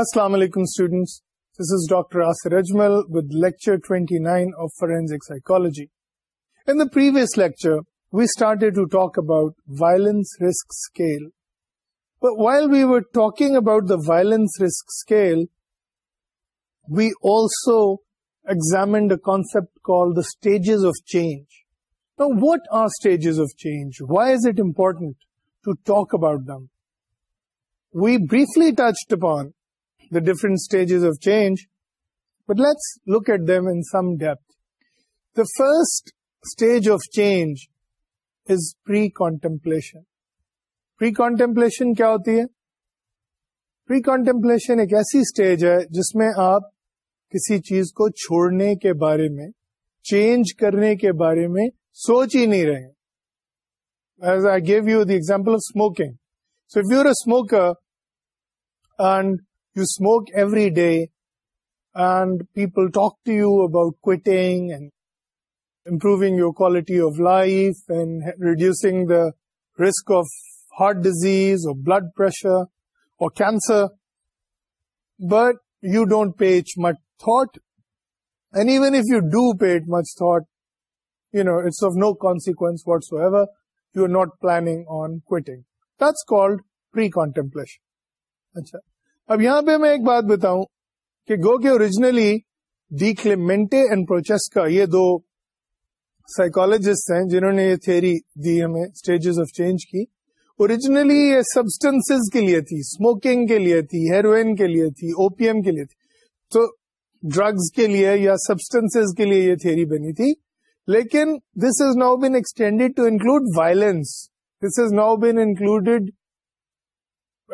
السلام علیکم students this is doctor Ajmal with lecture twenty nine forensic psychology in the previous lecture we started to talk about violence risk while big about the violence risk scale we also examined call the stages of change what are stages of change why is it important to talk about them we briefly touch the different stages of change but let's look at them in deep the first stage of change is precontemplation کیا ہوتی ہے جس میں آپ کسی چیز کو چھوڑنے کے بارے میں چینج کرنے کے بارے میں سوچ ہی نہیں رہے as I give you the example of smoking so if you are a smoker and you smoke every day and people talk to you about quitting and improving your quality of life and reducing the risk of heart disease or blood pressure or cancer, but you don't pay much thought. And even if you do pay it much thought, it's of no consequence whatsoever. You're not planning on quitting. That's called pre-contemplation. اب یہاں پہ میں ایک بات بتاؤں کہ گو کے اوریجنلی اینڈ پروچیس کا یہ دو سائیکولوجسٹ ہیں جنہوں نے یہ تھیری دی ہمیں اسٹیجز آف چینج کی اوریجنلی یہ سبسٹینس کے لیے تھی اسموکنگ کے لیے تھی ہیروئن کے لیے تھی او پی ایم کے لیے تھی تو ڈرگس کے لیے یا سبسٹینس کے لیے یہ تھیری بنی تھی لیکن this is now been extended to include violence this is now been included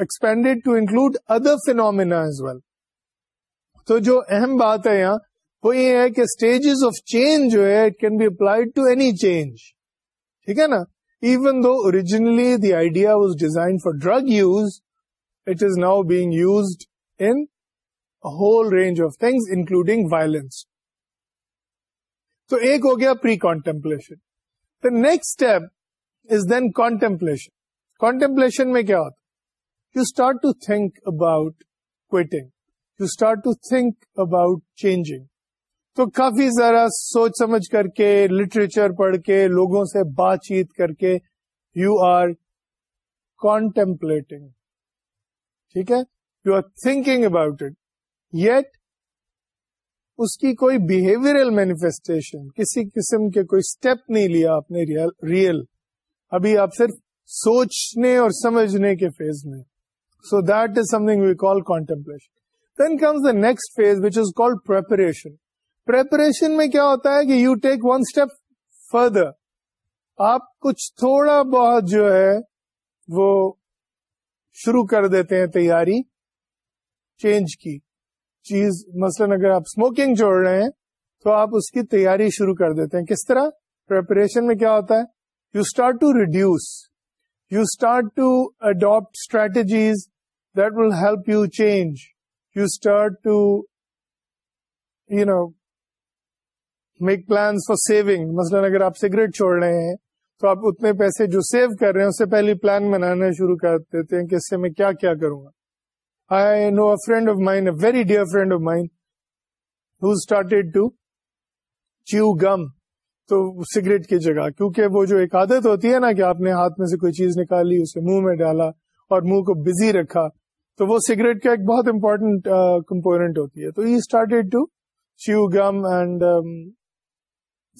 expanded to include other phenomena as well تو جو اہم بات ہے یہاں وہ یہ ہے کہ اسٹیجز آف چینج جو ہے it can be to any change ٹھیک ہے نا even though originally the idea was design for drug use it is now being used in whole range of things including violence تو ایک ہو گیا pre the next step is then contemplation contemplation میں کیا ہوتا think about quitting you start to think about change تو کافی ذرا سوچ سمجھ کر کے لٹریچر پڑھ کے لوگوں سے بات چیت کر کے یو آر کانٹمپلیٹنگ ٹھیک ہے you are thinking about it yet اس کی کوئی بہیویئرل مینیفیسٹیشن کسی قسم کے کوئی اسٹیپ نہیں لیا آپ نے ریئل ابھی آپ صرف سوچنے اور سمجھنے کے فیز میں so that is something we call contemplation then comes the next phase which is called preparation preparation میں کیا ہوتا ہے کہ you take one step further آپ کچھ تھوڑا بہت جو ہے وہ شروع کر دیتے ہیں تیاری چینج کی چیز مثلاً اگر آپ اسموکنگ جوڑ رہے ہیں تو آپ اس کی تیاری شروع کر دیتے ہیں کس طرح پریپریشن میں کیا ہوتا ہے you start to reduce you start to adapt strategies that will help you change you start to you know make plan for saving مثلاً اگر آپ سگریٹ چھوڑ رہے ہیں تو آپ اتنے پیسے جو سیو کر رہے ہیں اس سے پہلے پلان بنانا شروع کر دیتے ہیں کہ اس سے میں کیا کیا کروں گا I know a friend of mine a very dear friend of mine who started to chew gum تو سگریٹ کی جگہ کیونکہ وہ جو ایک عادت ہوتی ہے نا کہ آپ نے ہاتھ میں سے کوئی چیز نکالی اسے منہ میں ڈالا اور منہ کو بزی رکھا تو وہ سگریٹ کا ایک بہت امپورٹنٹ کمپوننٹ ہوتی ہے تو ہی started to chew gum and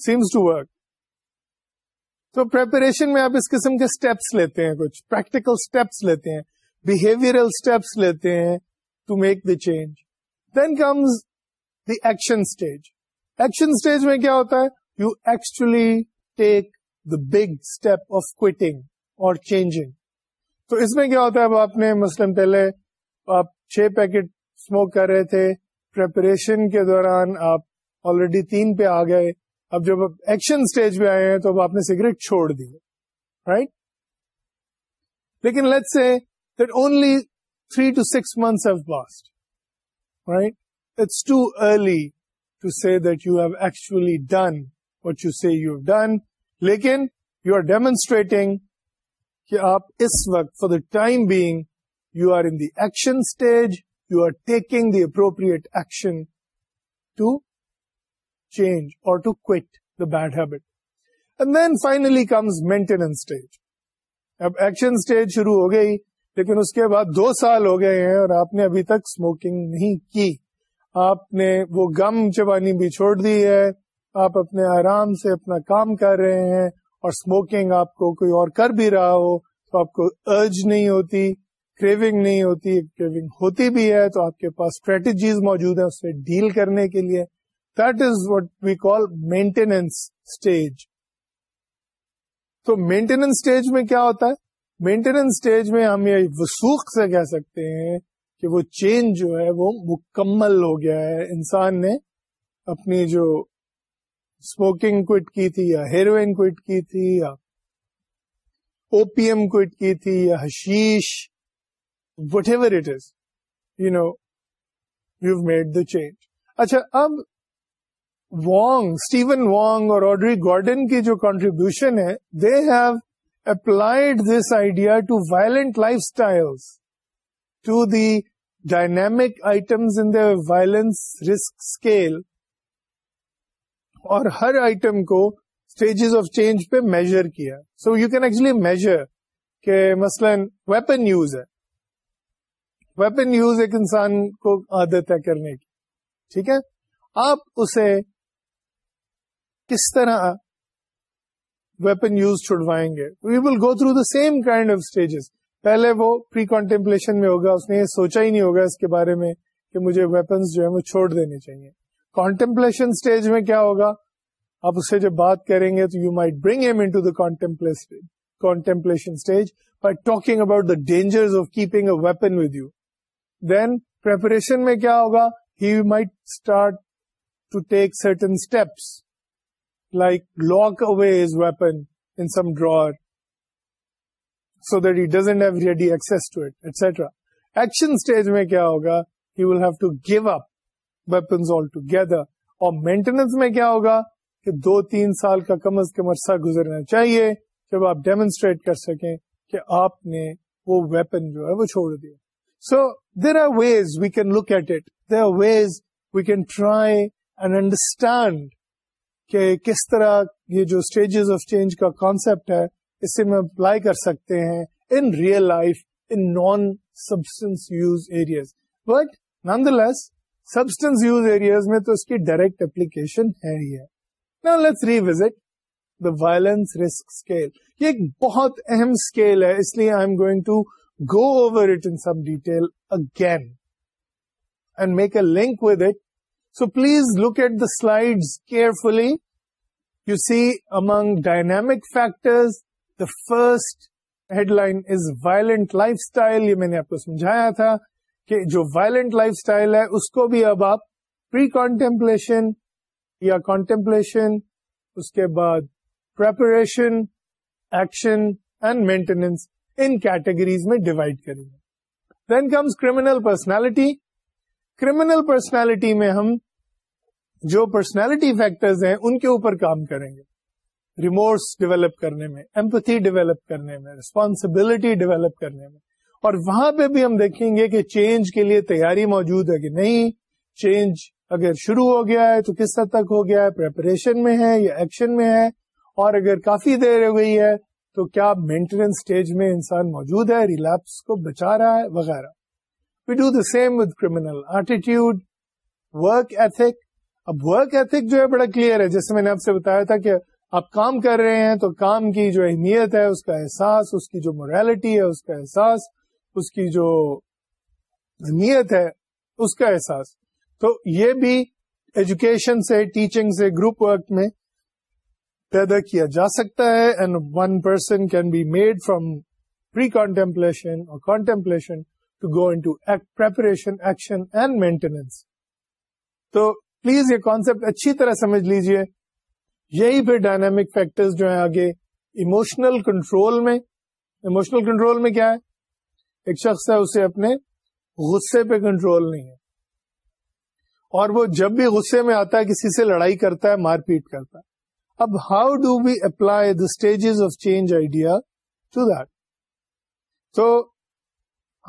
seems to work تو پریپریشن میں آپ اس قسم کے اسٹیپس لیتے ہیں کچھ پریکٹیکل اسٹیپس لیتے ہیں بہیویئرل اسٹیپس لیتے ہیں to make the change then comes the action stage action stage میں کیا ہوتا ہے you actually take the big step of اور چینجنگ تو اس میں کیا ہوتا ہے اب آپ نے مسلم پہلے آپ چھ پیکٹ اسموک کر رہے تھے پریپریشن کے دوران آپ آلریڈی تین پہ آ گئے اب جب آپ ایکشن اسٹیج پہ آئے ہیں تو اب آپ نے سگریٹ چھوڑ دی رائٹ لیکن let's say that only three two six months if last right it's too early to see that you have actually done what you see you done لیکن یو آر ڈیمونسٹریٹنگ کہ آپ اس وقت for the time being you are in the action stage you are taking the appropriate action to change اور to quit the bad habit then finally comes maintenance اب action stage شروع ہو گئی لیکن اس کے بعد دو سال ہو گئے ہیں اور آپ نے ابھی تک اسموکنگ نہیں کی آپ نے وہ گم چبانی بھی چھوڑ دی ہے آپ اپنے آرام سے اپنا کام کر رہے ہیں اور اسموکنگ آپ کو کوئی اور کر بھی رہا ہو تو آپ کو ارج نہیں ہوتی کریونگ نہیں ہوتی کریونگ ہوتی بھی ہے تو آپ کے پاس اسٹریٹجیز موجود اس اسے ڈیل کرنے کے لیے that is what we call maintenance stage تو مینٹیننس اسٹیج میں کیا ہوتا ہے مینٹیننس اسٹیج میں ہم یہ وسوخ سے کہہ سکتے ہیں کہ وہ چینج جو ہے وہ مکمل ہو گیا ہے انسان نے اپنی جو اسموکنگ کوئٹ کی تھی یا ہیروئن کوئٹ کی تھی یا او پی ایم کوئٹ کی تھی یا حشیش whatever it is you know you made the change اچھا اب وانگ اسٹیون وانگ اور آڈری گارڈن کی جو کانٹریبیوشن ہے they have applied this idea to violent lifestyle to the dynamic items in the violence risk scale اور ہر item کو stages of change پہ میجر کیا so you can actually measure کہ مثلاً ویپن یوز ہے ویپن یوز ایک انسان کو عادت ہے کرنے کی ٹھیک ہے آپ اسے کس طرح ویپن یوز چھڑوائیں گے we will go through the same kind of stages پہلے وہ پری کانٹمپلیشن میں ہوگا اس نے یہ سوچا ہی نہیں ہوگا اس کے بارے میں کہ مجھے ویپنس جو ہے وہ چھوڑ دینے چاہیے کانٹمپلیشن اسٹیج میں کیا ہوگا آپ اس سے جب بات کریں گے تو you might bring him into the contemplation stage by talking about the dangers of keeping a weapon with you then preparation he might start سرٹنوز weapon so that he doesn't already access to it etcetera action stage میں کیا ہوگا he will have to give up weapon all together اور maintenance میں کیا ہوگا کہ دو تین سال کا کم از کم عرصہ گزرنا چاہیے جب آپ ڈیمونسٹریٹ کر سکیں کہ آپ نے وہ ویپن جو ہے وہ چھوڑ دیا so there are ways we can look at it There are ways we can try and understand کہ کس طرح یہ جو اسٹیجز آف چینج کا کانسپٹ ہے اس سے میں اپلائی کر سکتے ہیں in real life in non substance use areas but nonetheless substance use areas میں تو اس کی ڈائریکٹ اپلیکیشن ہے ہی ہے let's revisit the violence risk scale یہ ایک بہت اہم اسکیل ہے اس لیے I am going to go over it in some detail again and make a link with it. So please look at the slides carefully. You see among dynamic factors, the first headline is violent lifestyle. یہ میں نے آپ کو سمجھایا تھا کہ جو violent lifestyle ہے اس کو بھی اب آپ pre-contemplation یا contemplation اس کے بعد preparation, action and maintenance ان کیٹیگریز میں ڈیوائڈ کریں گے then comes criminal personality criminal personality میں ہم جو پرسنالٹی فیکٹرز ہیں ان کے اوپر کام کریں گے ریمورس ڈیولپ کرنے میں ایمپتھی ڈیولپ کرنے میں ریسپانسبلٹی ڈیولپ کرنے میں اور وہاں پہ بھی ہم دیکھیں گے کہ چینج کے لیے تیاری موجود ہے کہ نہیں چینج اگر شروع ہو گیا ہے تو کس حد تک ہو گیا ہے پریپریشن میں ہے یا ایکشن میں ہے اور اگر کافی دیر ہو گئی ہے تو کیا مینٹیننس اسٹیج میں انسان موجود ہے ریلیپس کو بچا رہا ہے وغیرہ we do the same with criminal attitude work ethic اب ورک ایتھک جو ہے بڑا کلیئر ہے جیسے میں نے آپ سے بتایا تھا کہ آپ کام کر رہے ہیں تو کام کی جو اہمیت ہے اس کا احساس اس کی جو موریلٹی ہے اس کا احساس اس کی جو اہمیت ہے اس کا احساس تو یہ بھی ایجوکیشن سے ٹیچنگ سے گروپ ورک میں پیدا کیا جا سکتا ہے and one person can be made from precontemplation or contemplation to go into preparation action and maintenance تو پلیز یہ کانسپٹ اچھی طرح سمجھ لیجئے یہی پھر ڈائنامک فیکٹرز جو ہیں آگے ایموشنل کنٹرول میں ایموشنل کنٹرول میں کیا ہے ایک شخص ہے اسے اپنے غصے پہ کنٹرول نہیں ہے اور وہ جب بھی غصے میں آتا ہے کسی سے لڑائی کرتا ہے مار پیٹ کرتا ہے اب how do we apply the stages of change idea to that تو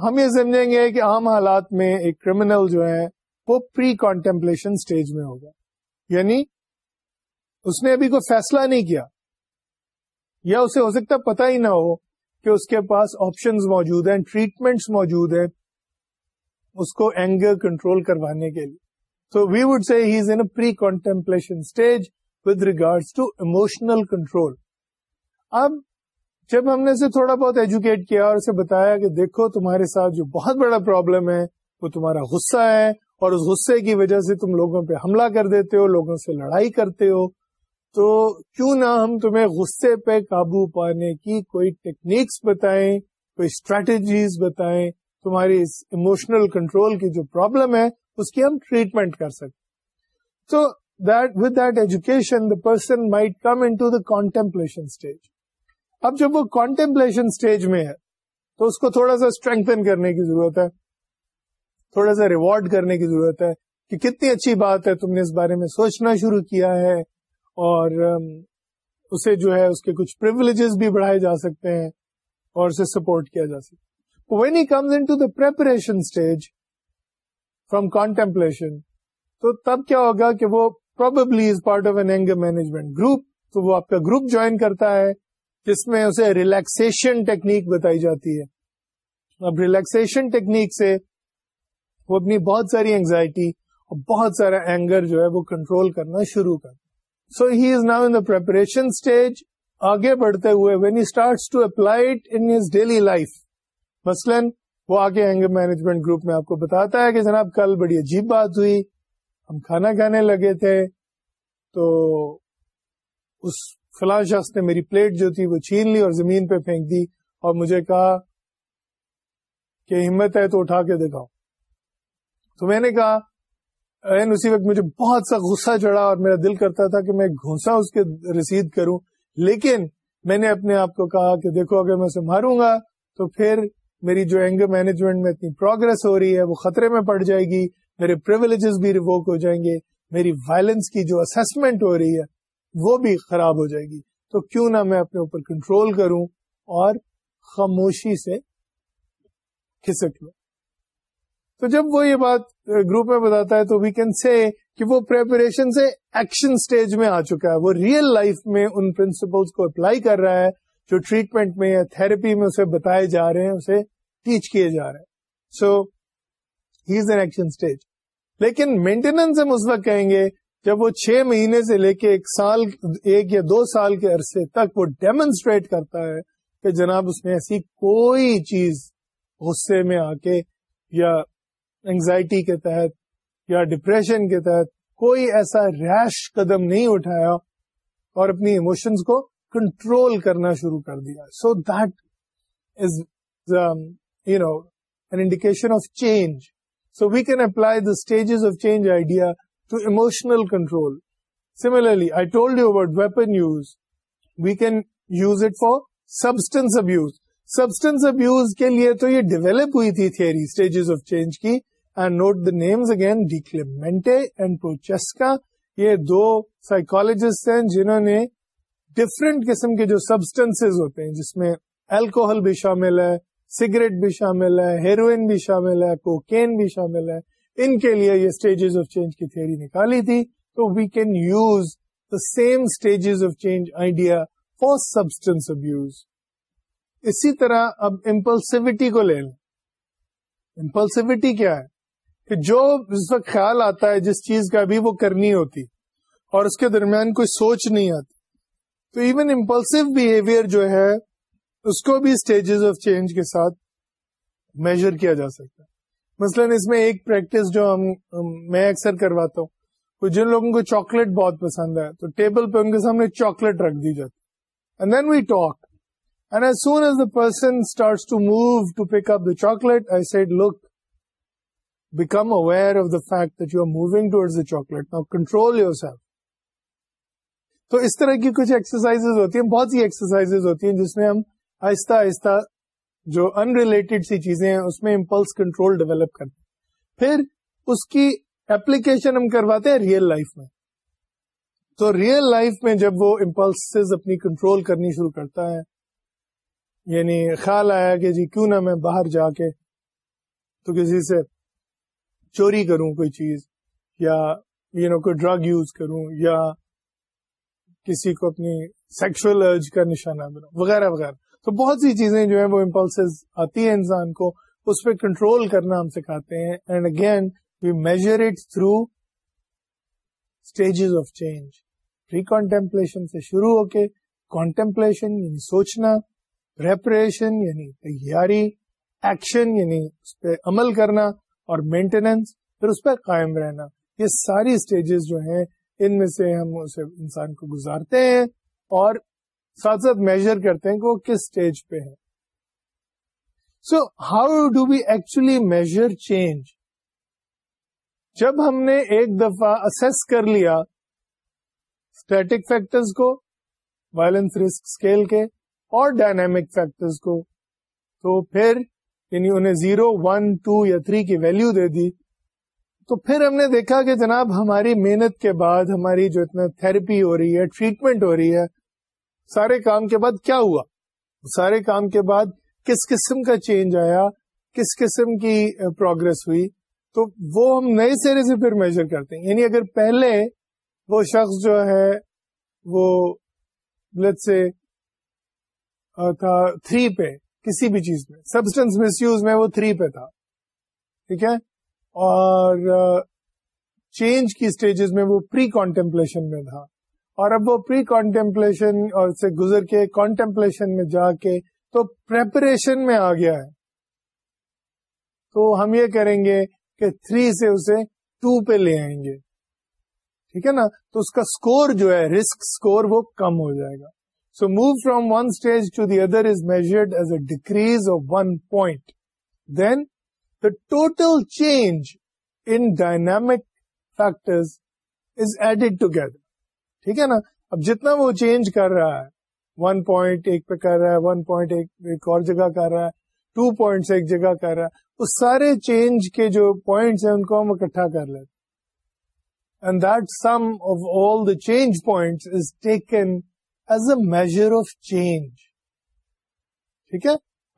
ہم یہ سمجھیں گے کہ عام حالات میں ایک کریمنل جو ہے وہ پری کانٹمپلیشن اسٹیج میں ہوگا یعنی اس نے ابھی کوئی فیصلہ نہیں کیا یا اسے ہو سکتا پتا ہی نہ ہو کہ اس کے پاس آپشنز موجود ہیں ٹریٹمنٹس موجود ہیں اس کو اینگر کنٹرول کروانے کے لیے so we would is in contemplation stage with regard to emotional control اب جب ہم نے اسے تھوڑا بہت ایجوکیٹ کیا اور اسے بتایا کہ دیکھو تمہارے ساتھ جو بہت بڑا پرابلم ہے وہ تمہارا غصہ ہے اور اس غصے کی وجہ سے تم لوگوں پہ حملہ کر دیتے ہو لوگوں سے لڑائی کرتے ہو تو کیوں نہ ہم تمہیں غصے پہ قابو پانے کی کوئی ٹیکنیکس بتائیں کوئی اسٹریٹجیز بتائیں تمہاری اس ایموشنل کنٹرول کی جو پرابلم ہے اس کی ہم ٹریٹمنٹ کر سکتے تو جوکیشن دا پرسن مائی ٹم انو دا کونٹمپلشن اسٹیج اب جب وہ کانٹمپلشن اسٹیج میں ہے تو اس کو تھوڑا سا اسٹرینتن کرنے کی ضرورت ہے تھوڑا سا ریوارڈ کرنے کی ضرورت ہے کہ کتنی اچھی بات ہے تم نے اس بارے میں سوچنا شروع کیا ہے اور اسے جو ہے اس کے کچھ پرولیجز بھی بڑھائے جا سکتے ہیں اور اسے سپورٹ کیا جا سکتا when he comes into the preparation stage from contemplation تو تب کیا ہوگا کہ وہ مینجمنٹ گروپ تو وہ آپ کا گروپ جوائن کرتا ہے جس میں اسے ریلیکسن ٹیکنیک بتائی جاتی ہے اب ٹیکنیک سے وہ اپنی بہت ساری اینگزائٹی اور بہت سارا اینگر جو ہے وہ کنٹرول کرنا شروع کر so he is now in preparation stage آگے بڑھتے ہوئے when he start to apply it daily life مثلاً وہ آگے اینگر مینجمنٹ گروپ میں آپ کو بتاتا ہے کہ جناب کل بڑی عجیب بات ہوئی ہم کھانا کھانے لگے تھے تو اس فلاں شخص نے میری پلیٹ جو تھی وہ چھین لی اور زمین پہ پھینک دی اور مجھے کہا کہ ہمت ہے تو اٹھا کے دکھاؤ تو میں نے کہا این اسی وقت مجھے بہت سا غصہ چڑھا اور میرا دل کرتا تھا کہ میں گھونسا اس کے رسید کروں لیکن میں نے اپنے آپ کو کہا کہ دیکھو اگر میں اسے ماروں گا تو پھر میری جو اینگر مینجمنٹ میں اتنی پروگرس ہو رہی ہے وہ خطرے میں پڑ جائے گی میرے پرولیجز بھی ریووک ہو جائیں گے میری وائلنس کی جو اسسمنٹ ہو رہی ہے وہ بھی خراب ہو جائے گی تو کیوں نہ میں اپنے اوپر کنٹرول کروں اور خاموشی سے کھسک لوں تو جب وہ یہ بات گروپ میں بتاتا ہے تو وی کین سی کہ وہ پریپریشن سے ایکشن سٹیج میں آ چکا ہے وہ ریئل لائف میں ان پرنسپلس کو اپلائی کر رہا ہے جو ٹریٹمنٹ میں یا تھراپی میں اسے بتائے جا رہے ہیں اسے ٹیچ کیے جا رہے ہیں so he is in action stage لیکن مینٹیننس وقت کہیں گے جب وہ چھ مہینے سے لے کے ایک سال ایک یا دو سال کے عرصے تک وہ ڈیمونسٹریٹ کرتا ہے کہ جناب اس نے ایسی کوئی چیز غصے میں آ کے یا انگزائٹی کے تحت یا ڈپریشن کے تحت کوئی ایسا ریش قدم نہیں اٹھایا اور اپنی ایموشنز کو کنٹرول کرنا شروع کر دیا so that is you know an indication of change we can apply the stages of change idea to emotional control similarly I told you about weapon use we can use it for substance abuse substance abuse کے لیے تو یہ develop ہوئی تھی تھریج of change کی names again DiClemente and Prochaska یہ دو psychologist ہیں جنہوں نے ڈفرینٹ قسم کے جو سبسٹینس ہوتے ہیں جس میں ایلکوہل بھی شامل ہے سگریٹ بھی شامل ہے ہیروئن بھی شامل ہے کوکین بھی شامل ہے ان کے لیے یہ اسٹیجز آف چینج کی تھیوری نکالی تھی تو we can use the same stages of change idea for substance abuse اسی طرح اب امپلسوٹی کو لے لیں امپلسوٹی کیا ہے کہ جو اس وقت خیال آتا ہے جس چیز کا بھی وہ کرنی ہوتی اور اس کے درمیان کوئی سوچ نہیں آتی تو ایون امپلسو بہیویئر جو ہے اس کو بھی اسٹیجز آف چینج کے ساتھ میجر کیا جا سکتا ہے مثلا اس میں ایک پریکٹس جو ہم میں اکثر کرواتا ہوں تو جن لوگوں کو چاکلیٹ بہت پسند ہے تو ٹیبل پہ ان کے سامنے چاکلیٹ رکھ دی جاتی and then we talk And as soon as the person starts to move to pick up the chocolate, I said, look, become aware of the fact that you are moving towards the chocolate. Now control yourself. So, this kind of exercises are very exercises in which we آہستہ آہستہ جو unrelated سی چیزیں ہیں اس میں impulse control develop کرتے پھر اس کی اپلیکیشن ہم کرواتے ہیں ریئل لائف میں تو ریئل لائف میں جب وہ امپلس اپنی کنٹرول کرنی شروع کرتا ہے یعنی خیال آیا کہ جی کیوں نہ میں باہر جا کے تو کسی سے چوری کروں کوئی چیز یا یو know, کوئی ڈرگ یوز کروں یا کسی کو اپنی سیکشل ارج کا نشانہ بناؤں وغیرہ وغیرہ تو بہت سی چیزیں جو ہیں وہ امپلسز آتی ہیں انسان کو اس پہ کنٹرول کرنا ہم سکھاتے ہیں and again we measure it through stages of change سے شروع ہو کے کانٹمپلیشن یعنی سوچنا پریپریشن یعنی تیاری ایکشن یعنی اس پہ عمل کرنا اور مینٹیننس پھر اس پہ قائم رہنا یہ ساری اسٹیجز جو ہیں ان میں سے ہم اسے انسان کو گزارتے ہیں اور ساتھ ساتھ میجر کرتے ہیں کہ وہ کس اسٹیج پہ ہے so how do we actually measure change جب ہم نے ایک دفعہ اسیس کر لیا اسٹیٹک فیکٹرز کو وائلنس رسک اسکیل کے اور ڈائنامک فیکٹرز کو تو پھر یعنی انہیں زیرو ون ٹو یا تھری کی ویلو دے دی تو پھر ہم نے دیکھا کہ جناب ہماری محنت کے بعد ہماری جو اتنا تھراپی ہو رہی ہے ٹریٹمنٹ ہو رہی ہے سارے کام کے بعد کیا ہوا سارے کام کے بعد کس قسم کا چینج آیا کس قسم کی پروگرس ہوئی تو وہ ہم نئے سرے سے پھر میجر کرتے ہیں یعنی اگر پہلے وہ شخص جو ہے وہ سے تھا تھری پہ کسی بھی چیز میں سبسٹینس مس یوز میں وہ تھری پہ تھا ٹھیک ہے اور چینج کی اسٹیجز میں وہ پری کانٹمپلیشن میں تھا اور اب وہ پری کانٹمپلیشن اور سے گزر کے کانٹمپلیشن میں جا کے تو پریپریشن میں آ گیا ہے تو ہم یہ کریں گے کہ تھری سے اسے ٹو پہ لے آئیں گے ٹھیک ہے نا تو اس کا اسکور جو ہے رسک اسکور وہ کم ہو جائے گا so move from one stage to the other is measured as a decrease of one point then the total change in dynamic factor is added together ٹھیک ہے نا اب جتنا وہ چینج کر رہا ہے ون پوائنٹ ایک پہ کر رہا ہے ون پوائنٹ ایک اور جگہ کر رہا ہے ٹو پوائنٹ ایک جگہ کر رہا ہے اس سارے چینج کے جو پوائنٹس ہیں ان کو ہم اکٹھا کر لیتے and that sum of all the change point is taken as a measure of change ٹھیک ہے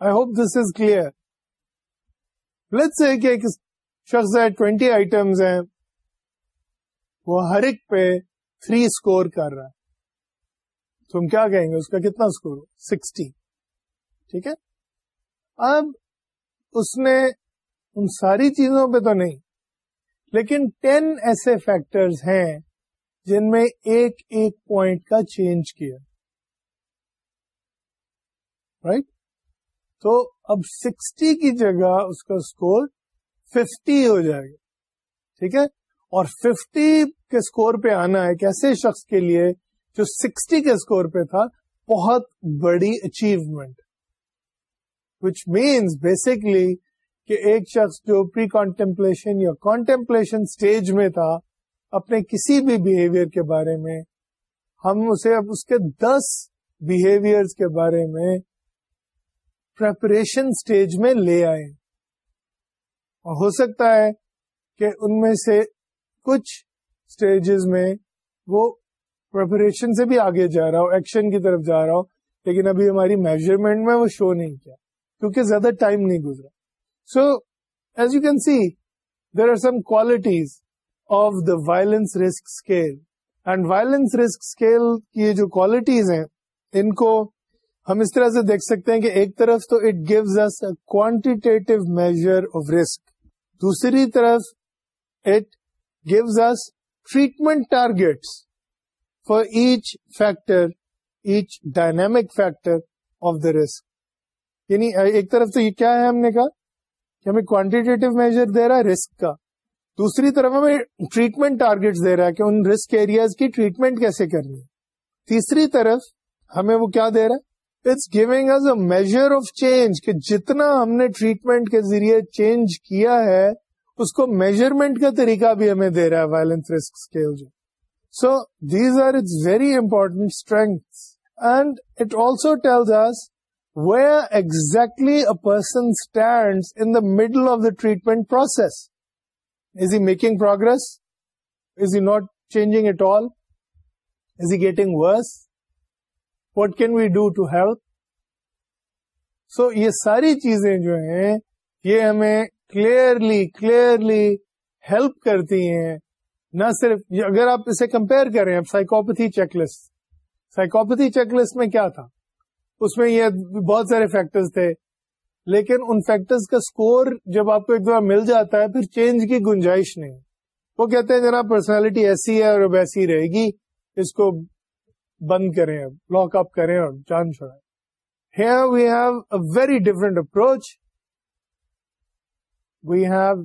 I hope this is clear ایک شخص ہے ٹوینٹی آئٹمس ہیں وہ ہر ایک پہ تھری اسکور کر رہا ہے تو ہم کیا کہیں گے اس کا کتنا اسکور ہو سکسٹی ٹھیک ہے اب اس نے ان ساری چیزوں پہ تو نہیں لیکن ٹین ایسے فیکٹرز ہیں جن میں ایک ایک پوائنٹ کا چینج کیا رائٹ right? تو اب سکسٹی کی جگہ اس کا اسکور ففٹی ہو جائے گا ٹھیک ہے اور 50 کے اسکور پہ آنا ایک ایسے شخص کے لیے جو 60 کے اسکور پہ تھا بہت بڑی اچیومنٹ وچ مینس بیسکلی کہ ایک شخص جو پری کانٹمپلیشن یا کانٹمپلیشن اسٹیج میں تھا اپنے کسی بھی بہیویئر کے بارے میں ہم اسے اب اس کے دس بہیویئر کے بارے میں پریپریشن اسٹیج میں لے آئے اور ہو سکتا ہے کہ ان میں سے کچھ اسٹیجز میں وہ پریپریشن سے بھی آگے جا رہا ہو ایکشن کی طرف جا رہا ہوں لیکن ابھی ہماری میجرمنٹ میں وہ شو نہیں کیا کیونکہ زیادہ ٹائم نہیں گزرا so as you can see there are some qualities of the violence risk scale and violence risk scale کی جو کوالٹیز ہیں ان کو ہم اس طرح سے دیکھ سکتے ہیں کہ ایک طرف تو it gives us quantitative measure of risk دوسری طرف it gives us treatment targets for each factor, each dynamic factor of the risk. یعنی ایک طرف تو یہ کیا ہے ہم نے کہا کہ ہمیں کوانٹیٹیو میجر دے رہا ہے رسک کا دوسری طرف ہمیں ٹریٹمنٹ ٹارگیٹ دے رہا ہے کہ ان رسک ایریاز کی ٹریٹمنٹ کیسے کرنی ہے تیسری طرف ہمیں وہ کیا دے رہا ہے it's giving us a measure of change کہ جتنا ہم نے ٹریٹمنٹ کے ذریعے چینج کیا ہے اس کو میجرمنٹ کا طریقہ بھی ہمیں دے رہا ہے وائلنس رسک اسکیل جو so these are its very important strength and it also tells us where exactly a person stand in the middle of the treatment process is making progress is not changing at all is getting worse what can we do to help so یہ ساری چیزیں جو ہیں یہ ہمیں clearly clearly help کرتی ہیں نہ صرف اگر آپ اسے کمپیئر کریں اب psychopathy checklist psychopathy checklist میں کیا تھا اس میں یہ بہت سارے فیکٹرز تھے لیکن ان فیکٹرز کا سکور جب آپ کو ایک دفعہ مل جاتا ہے پھر چینج کی گنجائش نہیں وہ کہتے ہیں جناب پرسنالٹی ایسی ہے اور اب ایسی رہے گی اس کو بند کریں لاک اپ کریں اور جان a very different approach we have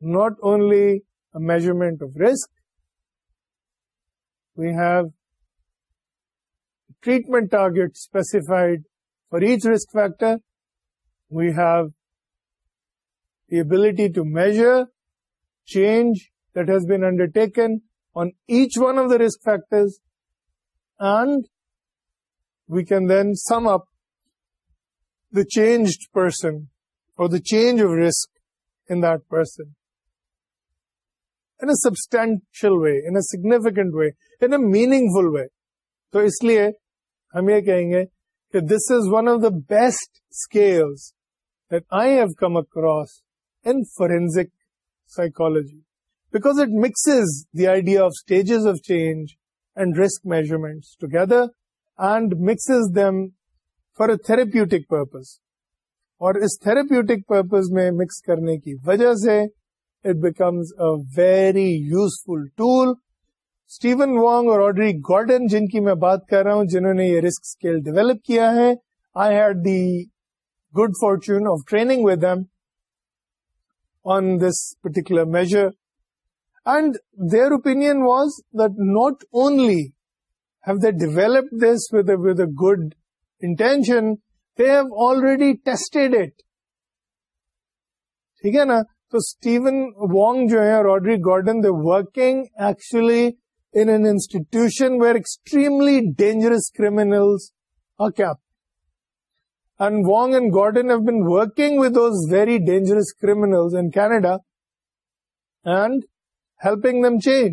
not only a measurement of risk, we have treatment target specified for each risk factor. We have the ability to measure change that has been undertaken on each one of the risk factors, and we can then sum up the changed person or the change of risk درسن in a substantial way in a significant way in a meaningful way تو اس لیے ہم یہ کہیں گے کہ this is one of the best scale that I have come across in forensic psychology because it mix the idea of stages of change and risk measurements together and mixes them for a therapeutic purpose اور اس therapeutic purpose میں mix کرنے کی وجہ سے it becomes a very useful tool Stephen Wong اور Audrey garden جن کی میں بات کر رہا ہوں جنہوں نے یہ رسک اسکیل ڈیولپ کیا ہے I had the good fortune of training with them on this particular measure and their open was that not only have they develop this with with a intention ٹھیک ہے نا تو Steven Wong جو ہے Audrey Gordon they working actually in an institution where extremely dangerous criminal and Wong and Gordon have been working with those very dangerous criminal in Canada and helping them change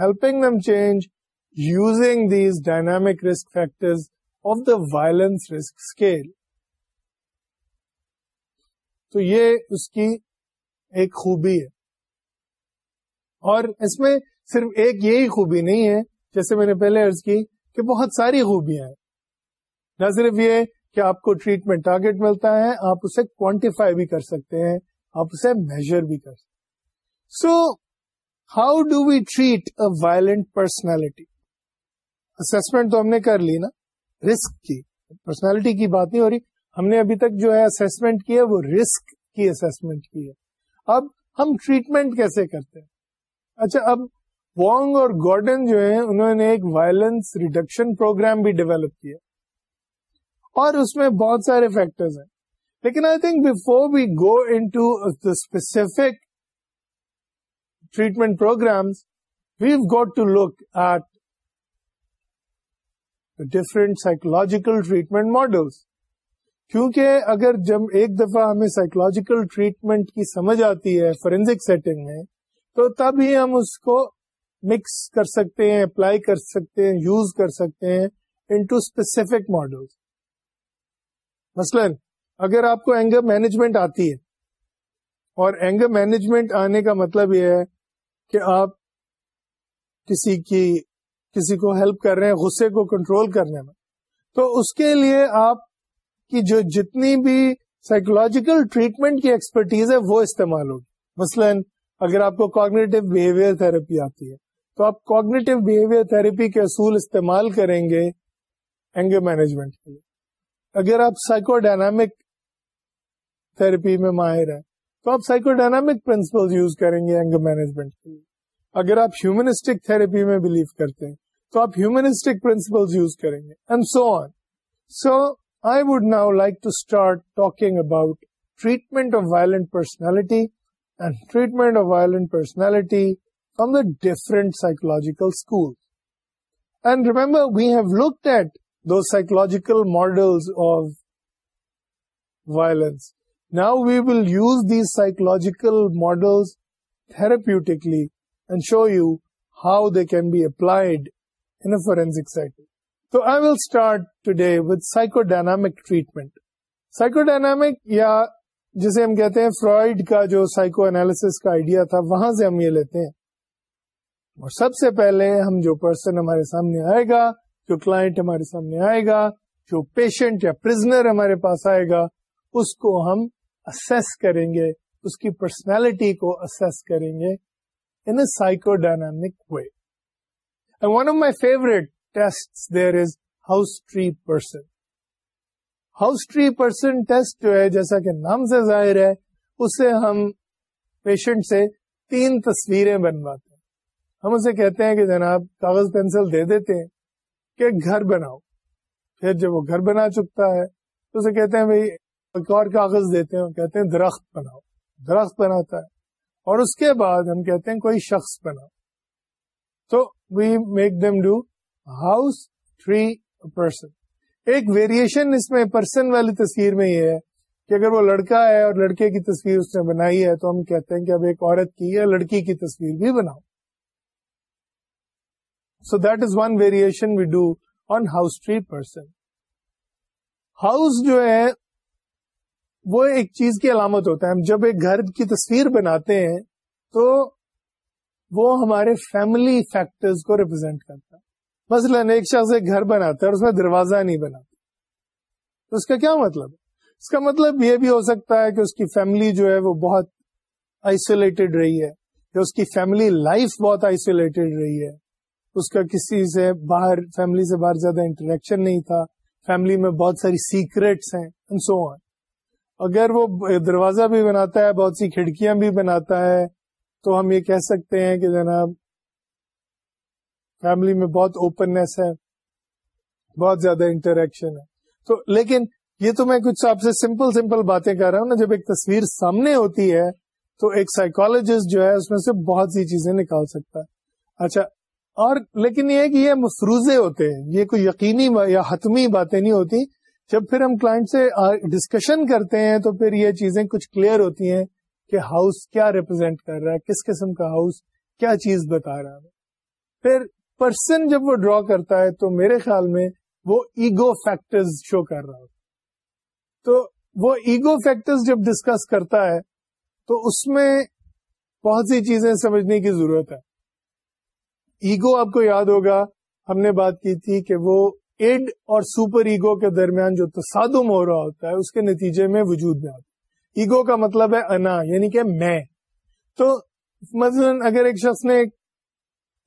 helping them change using these dynamic risk factors of the violence risk scale تو یہ اس کی ایک خوبی ہے اور اس میں صرف ایک یہی خوبی نہیں ہے جیسے میں نے پہلے عرض کی کہ بہت ساری خوبیاں ہیں نہ صرف یہ کہ آپ کو ٹریٹمنٹ ٹارگیٹ ملتا ہے آپ اسے کوانٹیفائی بھی کر سکتے ہیں آپ اسے میجر بھی کر سکتے so how do we treat a violent personality assessment تو ہم نے کر لی نا رسک کی پرسنالٹی کی بات نہیں ہو رہی ہم نے ابھی تک جو ہے اسمنٹ کی ہے وہ رسک کی اسسمنٹ کی ہے اب ہم ٹریٹمنٹ کیسے کرتے ہیں اچھا اب وانگ اور گارڈن جو ہیں انہوں نے ایک وائلنس ریڈکشن پروگرام بھی ڈیولپ کیا اور اس میں بہت سارے فیکٹر لیکن I think before we go to the specific treatment programmes we've got to look at different psychological treatment models کیونکہ اگر جب ایک دفعہ ہمیں سائیکولوجیکل ٹریٹمنٹ کی سمجھ آتی ہے فورینزک سیٹنگ میں تو تب ہی ہم اس کو مکس کر سکتے ہیں اپلائی کر سکتے ہیں یوز کر سکتے ہیں انٹو اسپیسیفک ماڈل مثلاً اگر آپ کو اینگر مینجمنٹ آتی ہے اور اینگر مینجمنٹ آنے کا مطلب یہ ہے کہ آپ کسی کی کسی کو ہیلپ کر رہے ہیں غصے کو کنٹرول کرنے میں تو اس کے لیے آپ کی جو جتنی بھی سائیکولوجیکل ٹریٹمنٹ کی ایکسپرٹیز ہے وہ استعمال ہوگی مثلاً اگر آپ کو کوگنیٹو بہیویئر تھراپی آتی ہے تو آپ کوگنیٹو بہیویئر تھراپی کے اصول استعمال کریں گے اینگر مینجمنٹ کے لیے اگر آپ سائیکو ڈائنامک تھراپی میں ماہر ہیں تو آپ سائیکو ڈائنامک پرنسپل یوز کریں گے اینگر مینجمنٹ کے لیے اگر آپ ہیومنسٹک تھراپی میں بلیو کرتے ہیں تو آپ ہیومنسٹک پرنسپل یوز کریں گے and so on so I would now like to start talking about treatment of violent personality and treatment of violent personality from the different psychological school and remember we have look at do psychological models of violence now we will use these psychological models therapeutically and show you how they can be applied forensic psych تو I will start today with psychodynamic treatment psychodynamic یا جسے ہم کہتے ہیں Freud کا جو psychoanalysis کا idea تھا وہاں سے ہم یہ لیتے ہیں اور سب سے پہلے ہم جو پرسن ہمارے سامنے آئے گا جو کلائنٹ ہمارے سامنے آئے گا جو پیشنٹ یا پرزنر ہمارے پاس آئے گا اس کو ہم اسیس کریں گے اس کی پرسنالٹی کو اسیس کریں گے in a psychodynamic way one of my favourite there is house house tree person test جو ہے جیسا کہ نام سے ظاہر ہے اسے ہم پیشنٹ سے تین تصویریں بنواتے ہیں ہم اسے کہتے ہیں کہ جناب کاغذ پینسل دے دیتے ہیں کہ گھر بناؤ پھر جب وہ گھر بنا چکتا ہے تو اسے کہتے ہیں بھائی ایک اور کاغذ دیتے ہیں کہتے ہیں درخت بناؤ درخت بناتا ہے اور اس کے بعد ہم کہتے ہیں کوئی شخص بناؤ تو we make them do house tree person ایک ویریشن اس میں پرسن والی تصویر میں یہ ہے کہ اگر وہ لڑکا ہے اور لڑکے کی تصویر اس نے بنائی ہے تو ہم کہتے ہیں کہ اب ایک عورت کی یا لڑکی کی تصویر بھی بناؤ so that is one variation we do on house tree person house جو ہے وہ ایک چیز کی علامت ہوتا ہے ہم جب ایک گھر کی تصویر بناتے ہیں تو وہ ہمارے فیملی فیکٹرز کو ریپرزینٹ کرتا ہے ایک شخص ایک گھر بناتا ہے اور اس میں دروازہ نہیں بناتا اس کا کیا مطلب ہے اس کا مطلب یہ بھی ہو سکتا ہے کہ اس کی فیملی جو ہے وہ بہت آئسولیٹڈ رہی ہے یا اس کی فیملی لائف بہت آئسولیٹڈ رہی ہے اس کا کسی سے باہر فیملی سے باہر زیادہ انٹریکشن نہیں تھا فیملی میں بہت ساری سیکریٹس ہیں so اگر وہ دروازہ بھی بناتا ہے بہت سی کھڑکیاں بھی بناتا ہے تو ہم یہ کہہ سکتے ہیں کہ جناب فیملی میں بہت اوپننیس ہے بہت زیادہ انٹریکشن ہے تو لیکن یہ تو میں کچھ آپ سے سمپل سمپل باتیں کر رہا ہوں نا جب ایک تصویر سامنے ہوتی ہے تو ایک سائیکولوجسٹ جو ہے اس میں سے بہت سی چیزیں نکال سکتا ہے اچھا اور لیکن یہ کہ یہ مفروضے ہوتے ہیں یہ کوئی یقینی یا حتمی باتیں نہیں ہوتی جب پھر ہم کلائنٹ سے ڈسکشن کرتے ہیں تو پھر یہ چیزیں کچھ کلیئر ہوتی ہیں کہ ہاؤس کیا ریپرزینٹ کر رہا ہے کس قسم کا ہاؤس کیا چیز بتا رہا ہے پھر پرسن جب وہ ڈرا کرتا ہے تو میرے خیال میں وہ ایگو فیکٹرز شو کر رہا ہوتا تو وہ ایگو فیکٹرز جب ڈسکس کرتا ہے تو اس میں بہت سی چیزیں سمجھنے کی ضرورت ہے ایگو آپ کو یاد ہوگا ہم نے بات کی تھی کہ وہ ایڈ اور سپر ایگو کے درمیان جو تصادم ہو رہا ہوتا ہے اس کے نتیجے میں وجود میں آتا ایگو کا مطلب ہے انا یعنی کہ میں تو مثلا اگر ایک شخص نے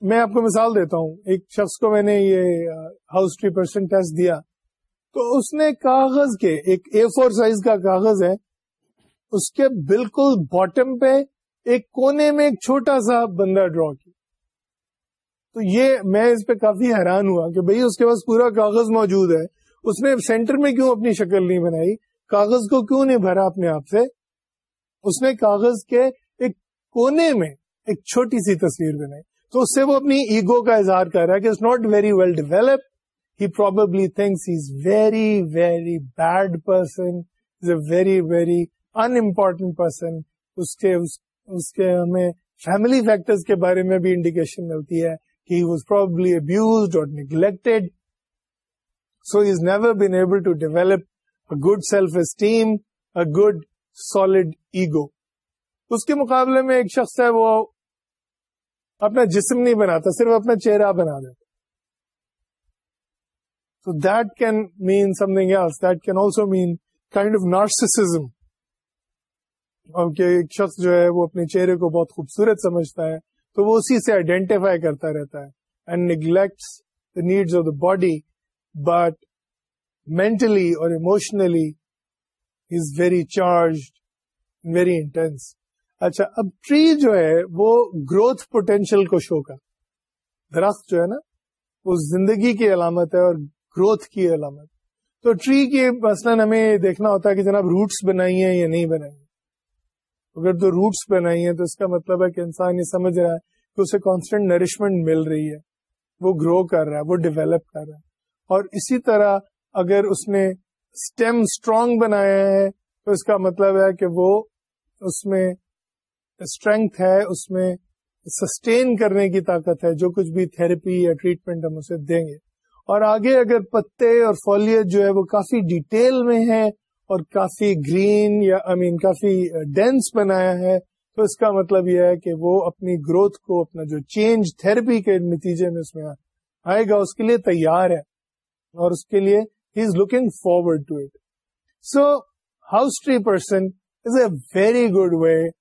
میں آپ کو مثال دیتا ہوں ایک شخص کو میں نے یہ ہاؤس ٹری پرسن ٹیسٹ دیا تو اس نے کاغذ کے ایک اے فور سائز کا کاغذ ہے اس کے بالکل باٹم پہ ایک کونے میں ایک چھوٹا سا بندہ ڈرا کیا تو یہ میں اس پہ کافی حیران ہوا کہ بھئی اس کے پاس پورا کاغذ موجود ہے اس نے سینٹر میں کیوں اپنی شکل نہیں بنائی کاغذ کو کیوں نہیں بھرا اپنے آپ سے اس نے کاغذ کے ایک کونے میں ایک چھوٹی سی تصویر بنائی تو اس سے وہ اپنی ایگو کا اظہار کر رہا ہے کہ it's not very well develop he he thinks very very bad person is a very very unimportant person اس کے اس کے ہمیں فیملی فیکٹر کے بارے میں بھی انڈیکیشن ملتی ہے کہ ہی واز پروبلی ابیوزڈ اور neglected so is never been able to develop good self esteem a good solid ego اس کے مقابلے میں ایک شخص ہے وہ اپنا جسم نہیں بناتا صرف اپنا چہرہ بنا دیتا ایک شخص جو ہے وہ اپنے چہرے کو بہت خوبصورت سمجھتا ہے تو وہ اسی سے آئیڈینٹیفائی کرتا رہتا ہے and neglects needs of the body but mentally اور emotionally is very charged very intense اچھا اب ٹری جو ہے وہ گروتھ پوٹینشیل کو شو کر درخت جو ہے نا وہ زندگی کی علامت ہے اور گروتھ کی علامت تو ٹری کے مثلاً ہمیں یہ دیکھنا ہوتا ہے کہ جناب روٹس بنائی ہیں یا نہیں بنائی اگر تو روٹس بنائی ہیں تو اس کا مطلب ہے کہ انسان یہ سمجھ رہا ہے کہ اسے کانسٹینٹ نرشمنٹ مل رہی ہے وہ گرو کر رہا ہے وہ ڈیولپ کر رہا ہے اور اسی طرح اگر اس نے اسٹیم اسٹرانگ بنایا ہے تو اس کا مطلب ہے کہ وہ اس میں اسٹرینتھ ہے اس میں سسٹین کرنے کی طاقت ہے جو کچھ بھی تھراپی یا ٹریٹمنٹ ہم اسے دیں گے اور آگے اگر پتے اور فولیت جو ہے وہ کافی ڈیٹیل میں ہے اور کافی گرین یا آئی مین کافی ڈینس بنایا ہے تو اس کا مطلب یہ ہے کہ وہ اپنی گروتھ کو اپنا جو چینج تھراپی کے نتیجے میں اس میں آئے گا اس کے لیے تیار ہے اور اس کے لیے He's looking forward to it. So, house tree person is a very good way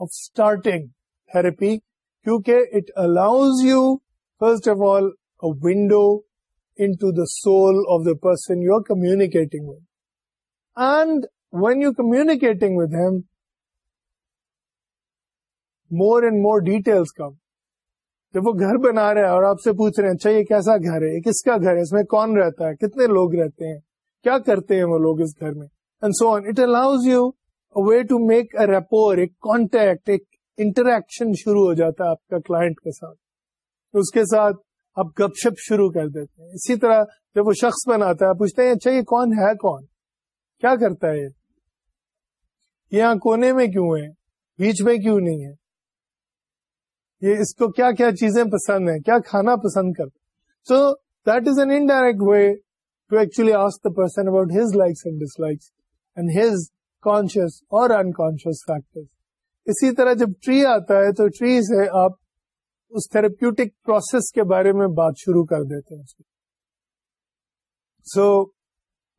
of starting therapy because it allows you, first of all, a window into the soul of the person you're communicating with. And when you're communicating with him, more and more details come. جب وہ گھر بنا رہے ہیں اور آپ سے پوچھ رہے ہیں اچھا یہ کیسا گھر ہے یہ کس کا گھر ہے اس میں کون رہتا ہے کتنے لوگ رہتے ہیں کیا کرتے ہیں وہ لوگ اس گھر میں and so on it allows you way to make a rapport ایک کانٹیکٹ ایک انٹریکشن شروع ہو جاتا ہے آپ کا کلائنٹ کے ساتھ اس کے ساتھ آپ گپ شپ شروع کر دیتے ہیں اسی طرح جب وہ شخص بناتا ہے پوچھتے ہیں اچھا یہ کون ہے کون کیا کرتا ہے یہاں کونے میں کیوں ہے بیچ میں کیوں نہیں ہے یہ اس کو کیا کیا چیزیں پسند ہیں کیا کھانا پسند کرتا so that is an indirect way to actually ask the person about his likes and dislikes and his conscious اور انکانشیس فیکٹر اسی طرح جب ٹری آتا ہے تو ٹری سے آپ اس تھراپیوٹک پروسیس کے بارے میں بات شروع کر دیتے ہیں اس کو so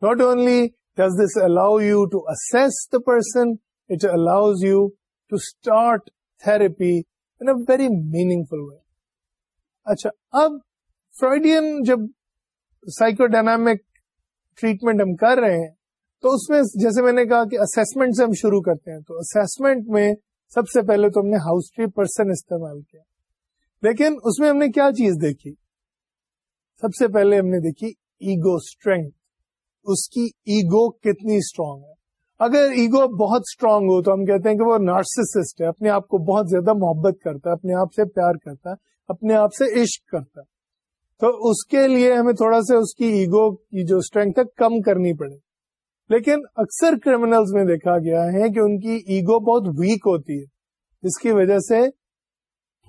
not only this this allow you to assess the person it allows you to start therapy very meaningful way اچھا اب فرائڈین جب سائیکو ڈائنامک ٹریٹمنٹ ہم کر رہے ہیں تو اس میں جیسے میں نے کہا کہ سے ہم شروع کرتے ہیں تو میں سب سے پہلے تو ہم نے ہاؤس ٹری پرسن استعمال کیا لیکن اس میں ہم نے کیا چیز دیکھی سب سے پہلے ہم نے دیکھی ایگو اسٹرینگ اس کی ایگو کتنی اسٹرانگ ہے اگر ایگو بہت اسٹرانگ ہو تو ہم کہتے ہیں کہ وہ نارسسٹ ہے اپنے آپ کو بہت زیادہ محبت کرتا ہے اپنے آپ سے پیار کرتا ہے اپنے آپ سے عشق کرتا ہے تو اس کے لیے ہمیں تھوڑا سا اس کی ایگو کی جو اسٹرینتھ ہے کم کرنی پڑے لیکن اکثر کریمنلز میں دیکھا گیا ہے کہ ان کی ایگو بہت ویک ہوتی ہے جس کی وجہ سے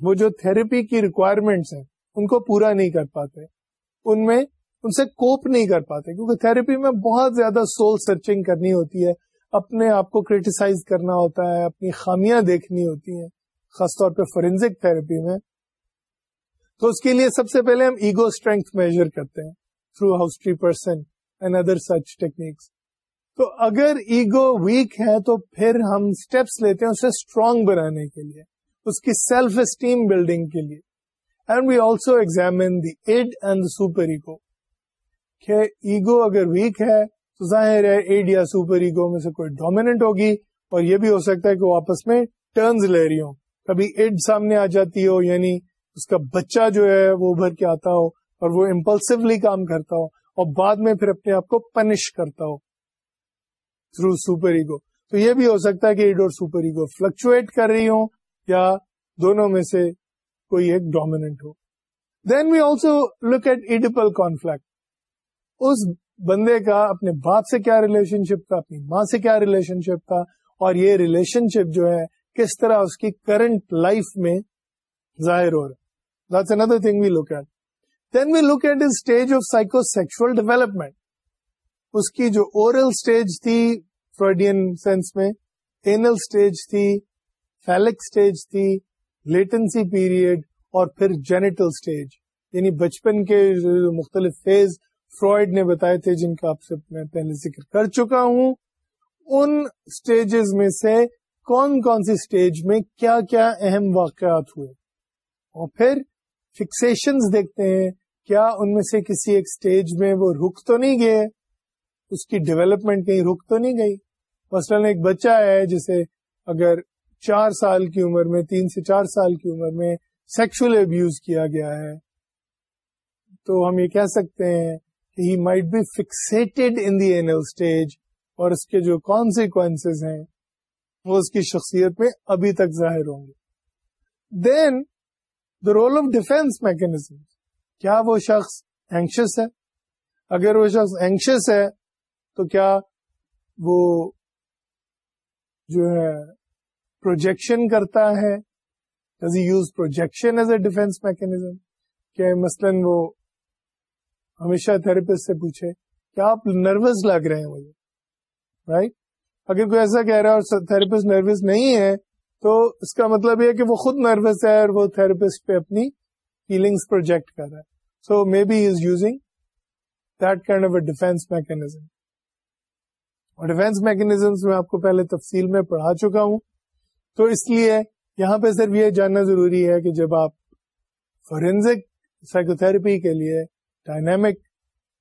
وہ جو تھراپی کی ریکوائرمنٹس ہیں ان کو پورا نہیں کر پاتے ان میں ان سے کوپ نہیں کر پاتے کیونکہ تھراپی میں بہت زیادہ سول سرچنگ کرنی ہوتی ہے اپنے آپ کو کریٹیسائز کرنا ہوتا ہے اپنی خامیاں دیکھنی ہوتی ہیں خاص طور پہ فورینزک تھراپی میں تو اس کے لیے سب سے پہلے ہم ایگو اسٹرینگ میجر کرتے ہیں through house tree person and other such techniques تو اگر ایگو ویک ہے تو پھر ہم اسٹیپس لیتے ہیں اسے اسٹرانگ بنانے کے لیے اس کی سیلف اسٹیم بلڈنگ کے لیے and we also examine the id and superego کہ ایگو اگر ویک ہے تو ظاہر ہے ایڈ یا سپر ایگو میں سے کوئی ڈومیننٹ ہوگی اور یہ بھی ہو سکتا ہے کہ وہ آپس میں ٹرنز لے رہی ہوں کبھی ایڈ سامنے آ جاتی ہو یعنی اس کا بچہ جو ہے وہ ابھر کے آتا ہو اور وہ امپلسلی کام کرتا ہو اور بعد میں پھر اپنے آپ کو پنش کرتا ہو تھرو سپر ایگو تو یہ بھی ہو سکتا ہے کہ ایڈ اور سپر ایگو فلکچویٹ کر رہی ہوں یا دونوں میں سے کوئی ایک dominant who then we also look at oedipal conflict اس بندے کا اپنے باپ سے کیا ریلیشن شپ تھا اپنی ماں سے کیا ریلیشن شپ تھا اور یہ ریلیشن شپ جو ہے کس طرح اس کی کرنٹ لائف میں ظاہر ہو رہا ہے اندر thing we look at then we look at stage of psycho sexual development اس کی جو اورل اسٹیج تھی فروڈین سینس میں اینل اسٹیج تھی فیلک اسٹیج تھی لیٹنسی پیریڈ اور پھر جینیٹل اسٹیج یعنی بچپن کے مختلف فیز فرائڈ نے بتائے تھے جن کا آپ سے میں پہلے ذکر کر چکا ہوں ان سٹیجز میں سے کون کون سی سٹیج میں کیا کیا اہم واقعات ہوئے اور پھر دیکھتے ہیں کیا ان میں سے کسی ایک سٹیج میں وہ رک تو نہیں گئے اس کی ڈیولپمنٹ کہیں رک تو نہیں گئی مثلاً ایک بچہ ہے جسے اگر چار سال کی عمر میں تین سے چار سال کی عمر میں سیکشل ابیوز کیا گیا ہے تو ہم یہ کہہ سکتے ہیں he might be in the anal stage اور اس کے جو کانسیکوینس ہیں وہ اس کی شخصیت میں ابھی تک ظاہر ہوں گے then the role of defence mechanism کیا وہ شخص اینکشس ہے اگر وہ شخص اینکشس ہے تو کیا وہ جو ہے پروجیکشن کرتا ہے does use projection as a defence mechanism کیا مثلاً وہ ہمیشہ تھراپسٹ سے پوچھے کہ آپ نروس لگ رہے ہیں مجھے رائٹ اگر کوئی ایسا کہہ رہا ہے اور تھراپسٹ نروس نہیں ہے تو اس کا مطلب یہ کہ وہ خود نروس ہے اور وہ تھراپسٹ پہ اپنی فیلنگس پروجیکٹ کر رہا ہے so maybe is using that kind of a defence mechanism اور ڈیفینس میکنیزم میں آپ کو پہلے تفصیل میں پڑھا چکا ہوں تو اس لیے یہاں پہ صرف یہ جاننا ضروری ہے کہ جب آپ فورینزک سائیکو تھراپی کے لیے ڈائنمک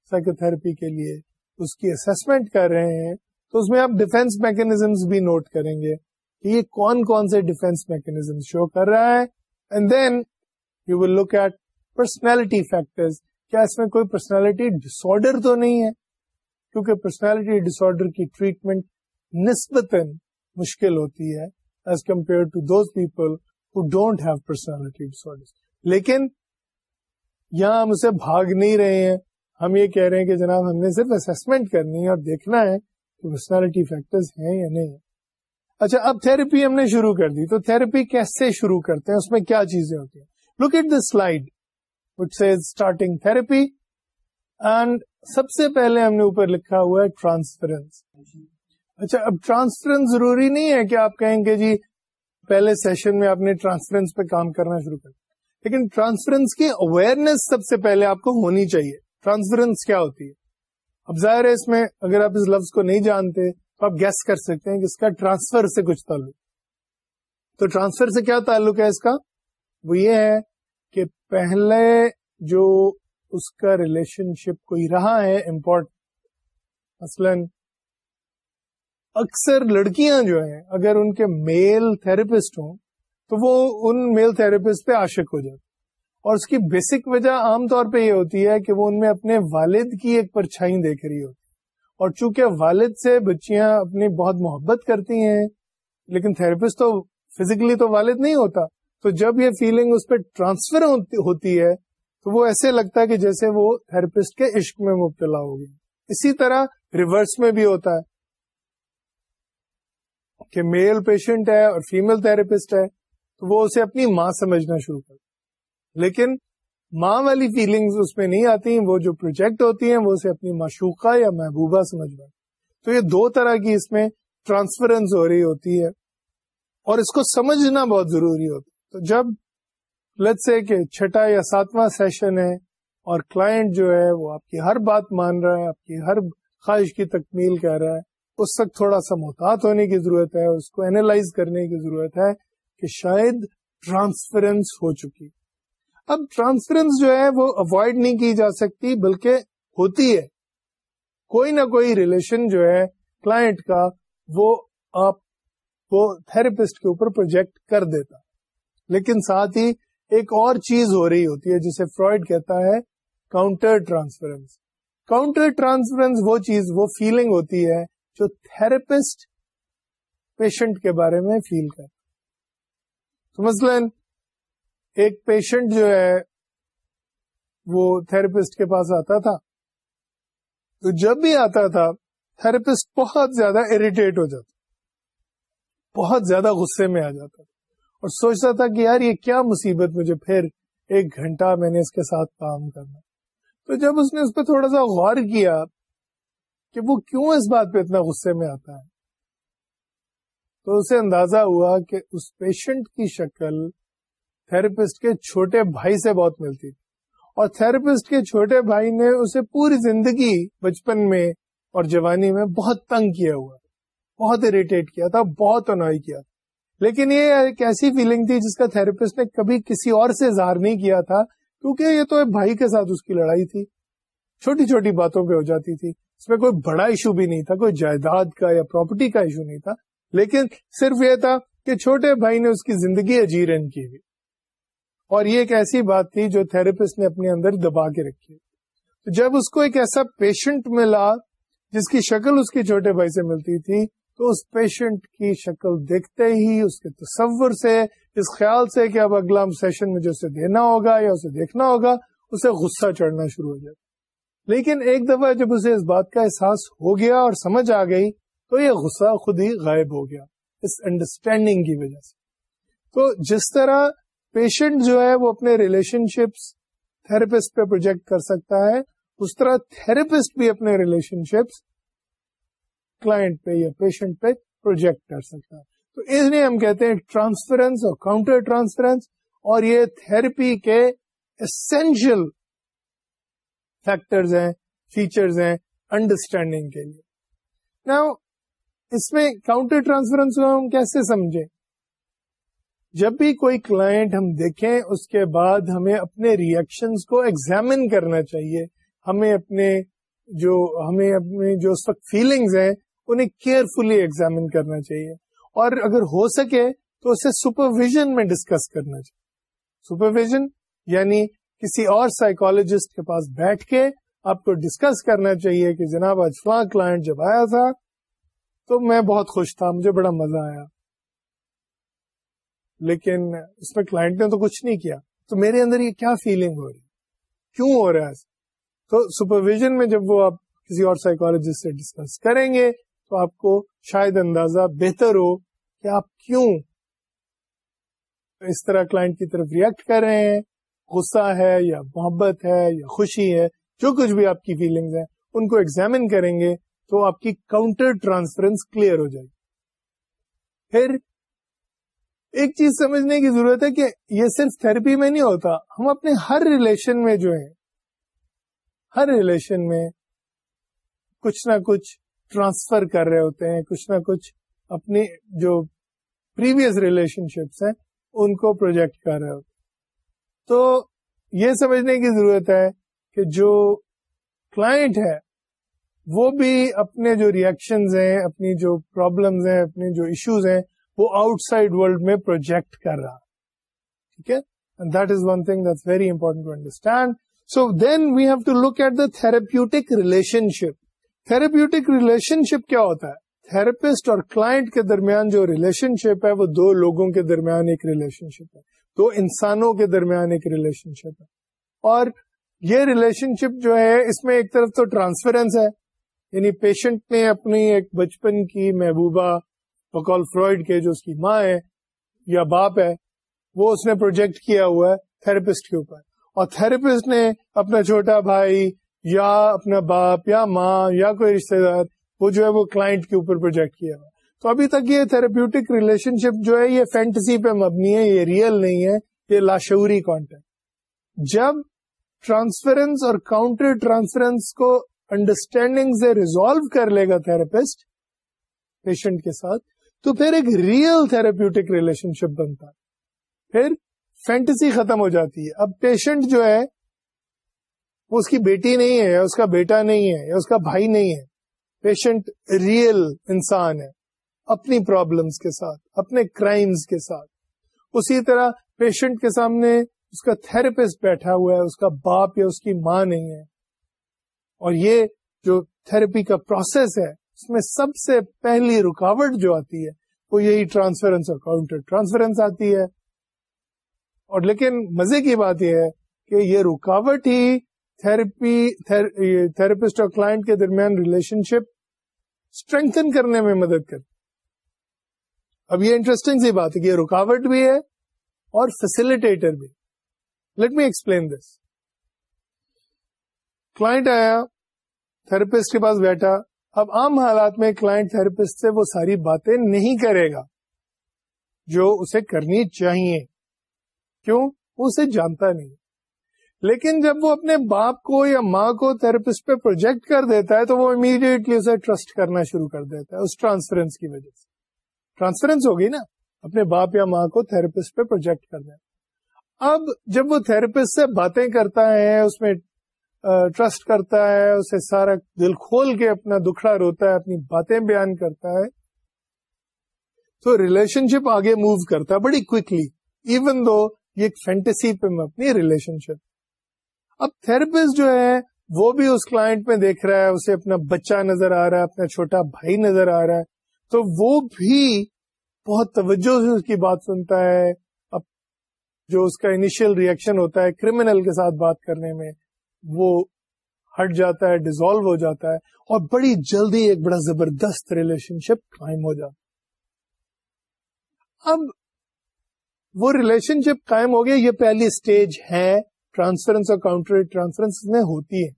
سائیکوتھراپی کے لیے اس کی اسسمنٹ کر رہے ہیں تو اس میں آپ ڈیفینس میکنیزمس بھی نوٹ کریں گے کہ یہ کون کون سے ڈیفینس میکنیزم شو کر رہا ہے and then you will look at personality کیا اس میں کوئی پرسنالٹی ڈسڈر تو نہیں ہے کیونکہ پرسنالٹی ڈسارڈر کی ٹریٹمنٹ نسبتاً مشکل ہوتی ہے as compare to those people who don't have personality disorder لیکن ہم اسے بھاگ نہیں رہے ہیں ہم یہ کہہ رہے ہیں کہ جناب ہم نے صرف اسسمنٹ کرنی ہے اور دیکھنا ہے کہ پرسنالٹی فیکٹرز ہیں یا نہیں اچھا اب تھراپی ہم نے شروع کر دی تو تھراپی کیسے شروع کرتے ہیں اس میں کیا چیزیں ہوتی ہیں look at this slide what starting therapy and سب سے پہلے ہم نے اوپر لکھا ہوا ہے ٹرانسفرنس اچھا اب ٹرانسفرنس ضروری نہیں ہے کہ آپ کہیں گے جی پہلے سیشن میں آپ نے ٹرانسفرنس پہ کام کرنا شروع کر لیکن ٹرانسفرنس کی اویئرنیس سب سے پہلے آپ کو ہونی چاہیے ٹرانسفرنس کیا ہوتی ہے اب ظاہر ہے اس میں اگر آپ اس لفظ کو نہیں جانتے تو آپ گیس کر سکتے ہیں کہ اس کا ٹرانسفر سے کچھ تعلق تو ٹرانسفر سے کیا تعلق ہے اس کا وہ یہ ہے کہ پہلے جو اس کا ریلیشن شپ کوئی رہا ہے امپورٹنٹ مثلا اکثر لڑکیاں جو ہیں اگر ان کے میل تھراپسٹ ہوں تو وہ ان میل تھراپسٹ پہ عاشق ہو جاتے اور اس کی بیسک وجہ عام طور پہ یہ ہوتی ہے کہ وہ ان میں اپنے والد کی ایک پرچھائی دیکھ رہی ہوتی اور چونکہ والد سے بچیاں اپنی بہت محبت کرتی ہیں لیکن تھراپسٹ تو فزیکلی تو والد نہیں ہوتا تو جب یہ فیلنگ اس پہ ٹرانسفر ہوتی ہے تو وہ ایسے لگتا ہے کہ جیسے وہ تھراپسٹ کے عشق میں مبتلا ہو گیا اسی طرح ریورس میں بھی ہوتا ہے کہ میل پیشنٹ ہے اور فیمل تھراپسٹ ہے تو وہ اسے اپنی ماں سمجھنا شروع کر لیکن ماں والی فیلنگز اس میں نہیں آتی وہ جو پروجیکٹ ہوتی ہیں وہ اسے اپنی معشوقہ یا محبوبہ سمجھنا تو یہ دو طرح کی اس میں ٹرانسفرنس ہو رہی ہوتی ہے اور اس کو سمجھنا بہت ضروری ہوتا تو جب لت سے کہ چھٹا یا ساتواں سیشن ہے اور کلائنٹ جو ہے وہ آپ کی ہر بات مان رہا ہے آپ کی ہر خواہش کی تکمیل کر رہا ہے اس وقت تھوڑا سا محتاط ہونے کی ضرورت ہے اس کو اینالائز کرنے کی ضرورت ہے کہ شاید ٹرانسفرنس ہو چکی اب ٹرانسفرنس جو ہے وہ اوائڈ نہیں کی جا سکتی بلکہ ہوتی ہے کوئی نہ کوئی ریلیشن جو ہے کلائنٹ کا وہ آپ کو تھراپسٹ کے اوپر پروجیکٹ کر دیتا لیکن ساتھ ہی ایک اور چیز ہو رہی ہوتی ہے جسے فرائڈ کہتا ہے کاؤنٹر ٹرانسفرنس کاؤنٹر ٹرانسفرنس وہ چیز وہ فیلنگ ہوتی ہے جو تھراپسٹ پیشنٹ کے بارے میں فیل کرتا مثلاً ایک پیشنٹ جو ہے وہ تھراپسٹ کے پاس آتا تھا تو جب بھی آتا تھا تھراپسٹ بہت زیادہ اریٹیٹ ہو جاتا بہت زیادہ غصے میں آ جاتا اور سوچتا تھا کہ یار یہ کیا مصیبت مجھے پھر ایک گھنٹہ میں نے اس کے ساتھ کام کرنا تو جب اس نے اس پہ تھوڑا سا غور کیا کہ وہ کیوں اس بات پہ اتنا غصے میں آتا ہے تو اسے اندازہ ہوا کہ اس پیشنٹ کی شکل تھراپسٹ کے چھوٹے بھائی سے بہت ملتی تھی اور تھراپسٹ کے چھوٹے بھائی نے اسے پوری زندگی بچپن میں اور جوانی میں بہت تنگ کیا ہوا بہت اریٹیٹ کیا تھا بہت انوائی کیا تھا لیکن یہ ایک ایسی فیلنگ تھی جس کا تھراپسٹ نے کبھی کسی اور سے اظہار نہیں کیا تھا کیونکہ یہ تو ایک بھائی کے ساتھ اس کی لڑائی تھی چھوٹی چھوٹی باتوں پہ ہو جاتی تھی اس میں کوئی بڑا ایشو بھی نہیں تھا کوئی جائیداد کا یا پراپرٹی کا ایشو نہیں تھا لیکن صرف یہ تھا کہ چھوٹے بھائی نے اس کی زندگی اجیرن کی ہوئی اور یہ ایک ایسی بات تھی جو تھراپسٹ نے اپنے اندر دبا کے رکھی جب اس کو ایک ایسا پیشنٹ ملا جس کی شکل اس کے چھوٹے بھائی سے ملتی تھی تو اس پیشنٹ کی شکل دیکھتے ہی اس کے تصور سے اس خیال سے کہ اب اگلا سیشن میں اسے دینا ہوگا یا اسے دیکھنا ہوگا اسے غصہ چڑھنا شروع ہو جائے لیکن ایک دفعہ جب اسے اس بات کا احساس ہو گیا اور سمجھ آ گئی تو یہ غصہ خود ہی غائب ہو گیا اس انڈرسٹینڈنگ کی وجہ سے تو جس طرح پیشنٹ جو ہے وہ اپنے ریلیشن شپس تھراپسٹ پہ پروجیکٹ کر سکتا ہے اس طرح تھراپسٹ بھی اپنے ریلیشن شپس کلائنٹ پہ یا پیشنٹ پہ پروجیکٹ کر سکتا ہے تو اس لیے ہم کہتے ہیں ٹرانسفرنس اور کاؤنٹر ٹرانسفرنس اور یہ تھراپی کے اسینشیل فیکٹرز ہیں فیچرز ہیں انڈرسٹینڈنگ کے لیے نا اس میں کاؤنٹر ٹرانسفرنس کو ہم کیسے سمجھیں جب بھی کوئی کلائنٹ ہم دیکھیں اس کے بعد ہمیں اپنے ریئیکشنس کو ایگزامن کرنا چاہیے ہمیں اپنے جو ہمیں اپنے جو اس وقت فیلنگز ہیں انہیں کیئرفلی ایگزامن کرنا چاہیے اور اگر ہو سکے تو اسے سپرویژن میں ڈسکس کرنا چاہیے سپرویژن یعنی کسی اور سائیکولوجسٹ کے پاس بیٹھ کے آپ کو ڈسکس کرنا چاہیے کہ جناب آج فلاں کلائنٹ جب آیا تھا تو میں بہت خوش تھا مجھے بڑا مزہ آیا لیکن اس میں کلائنٹ نے تو کچھ نہیں کیا تو میرے اندر یہ کیا فیلنگ ہو رہی کیوں ہو رہا ہے تو سپرویژن میں جب وہ آپ کسی اور سائیکولوجسٹ سے ڈسکس کریں گے تو آپ کو شاید اندازہ بہتر ہو کہ آپ کیوں اس طرح کلائنٹ کی طرف ریئیکٹ کر رہے ہیں غصہ ہے یا محبت ہے یا خوشی ہے جو کچھ بھی آپ کی فیلنگز ہیں ان کو ایگزامن کریں گے تو آپ کی کاؤنٹر ٹرانسفرنس کلیئر ہو جائے گی پھر ایک چیز سمجھنے کی ضرورت ہے کہ یہ صرف تھرپی میں نہیں ہوتا ہم اپنے ہر ریلیشن میں جو ہے ہر ریلیشن میں کچھ نہ کچھ ٹرانسفر کر رہے ہوتے ہیں کچھ نہ کچھ اپنی جو پریویس ریلیشن شپس ہیں ان کو پروجیکٹ کر رہے ہوتے تو یہ سمجھنے کی ضرورت ہے کہ جو کلائنٹ ہے وہ بھی اپنے جو ریئیکشنز ہیں اپنی جو پرابلمز ہیں اپنے جو ایشوز ہیں وہ آؤٹ سائڈ ورلڈ میں پروجیکٹ کر رہا ٹھیک ہے and that is one thing very important to to understand so then we have look at the therapeutic relationship therapeutic relationship کیا ہوتا ہے تھراپسٹ اور کلائنٹ کے درمیان جو ریلیشن شپ ہے وہ دو لوگوں کے درمیان ایک ریلیشن شپ ہے دو انسانوں کے درمیان ایک ریلیشن شپ ہے اور یہ ریلیشن شپ جو ہے اس میں ایک طرف تو ٹرانسفرنس ہے یعنی پیشنٹ نے اپنی ایک بچپن کی محبوبہ بکول فرائڈ کے جو اس کی ماں ہے یا باپ ہے وہ اس نے پروجیکٹ کیا ہوا ہے تھراپسٹ کے اوپر اور تھراپسٹ نے اپنا چھوٹا بھائی یا اپنا باپ یا ماں یا کوئی رشتے دار وہ جو ہے وہ کلائنٹ کے اوپر پروجیکٹ کیا ہوا تو ابھی تک یہ تھراپیوٹک ریلیشن شپ جو ہے یہ فینٹسی پہ مبنی ہے یہ ریئل نہیں ہے یہ لاشوری کانٹیکٹ جب ٹرانسفرنس اور کاؤنٹر ٹرانسفرنس کو انڈرسٹینڈنگ سے ریزالو کر لے گا تھراپسٹ پیشنٹ کے ساتھ تو پھر ایک ریئل تھراپیوٹک ریلیشن شپ بنتا پھر فینٹسی ختم ہو جاتی ہے اب پیشنٹ جو ہے وہ اس کی بیٹی نہیں ہے یا اس کا بیٹا نہیں ہے یا اس کا بھائی نہیں ہے پیشنٹ ریئل انسان ہے اپنی پرابلمس کے ساتھ اپنے کرائمس کے ساتھ اسی طرح پیشنٹ کے سامنے اس کا تھراپسٹ بیٹھا ہوا ہے اس کا باپ یا اس کی ماں نہیں ہے اور یہ جو تھراپی کا پروسیس ہے اس میں سب سے پہلی رکاوٹ جو آتی ہے وہ یہی ٹرانسفرنس اور کاؤنٹر ٹرانسفرنس آتی ہے اور لیکن مزے کی بات یہ ہے کہ یہ رکاوٹ ہی تھراپی تھراپسٹ اور کلائنٹ کے درمیان ریلیشن شپ اسٹرینتھن کرنے میں مدد کرتی اب یہ انٹرسٹنگ سی بات ہے کہ یہ رکاوٹ بھی ہے اور فیسلٹیٹر بھی لیٹ می ایکسپلین دس آیا تھراپسٹ کے پاس بیٹھا اب عام حالات میں کلائنٹ تھراپسٹ سے وہ ساری باتیں نہیں کرے گا جو اسے کرنی چاہیے کیوں اسے جانتا نہیں لیکن جب وہ اپنے باپ کو یا ماں کو تھراپسٹ پہ پروجیکٹ کر دیتا ہے تو وہ امیڈیٹلی اسے ٹرسٹ کرنا شروع کر دیتا ہے اس ٹرانسفرنس کی وجہ سے ٹرانسفرنس ہوگی نا اپنے باپ یا ماں کو تھراپسٹ پہ پروجیکٹ کر دینا اب جب وہ تھراپسٹ سے باتیں کرتا ہے اس میں ٹرسٹ کرتا ہے اسے سارا دل کھول کے اپنا دکھڑا روتا ہے اپنی باتیں بیان کرتا ہے تو ریلیشن شپ آگے موو کرتا ہے بڑی کوکلی ایون دو یہ ایک فینٹیسی پہ اپنی ریلیشن شپ اب تھراپسٹ جو ہے وہ بھی اس کلائنٹ میں دیکھ رہا ہے اسے اپنا بچہ نظر آ رہا ہے اپنا چھوٹا بھائی نظر آ رہا ہے تو وہ بھی بہت توجہ سے اس کی بات سنتا ہے اب جو اس کا انیشیل ریئیکشن ہوتا ہے کریمنل کے ساتھ بات کرنے میں وہ ہٹ جاتا ہے ڈیزالو ہو جاتا ہے اور بڑی جلدی ایک بڑا زبردست ریلیشن شپ قائم ہو جاتا اب وہ ریلیشن شپ کائم ہو گیا یہ پہلی اسٹیج ہے ٹرانسفرنس اور کاؤنٹر ٹرانسفرنس میں ہوتی ہے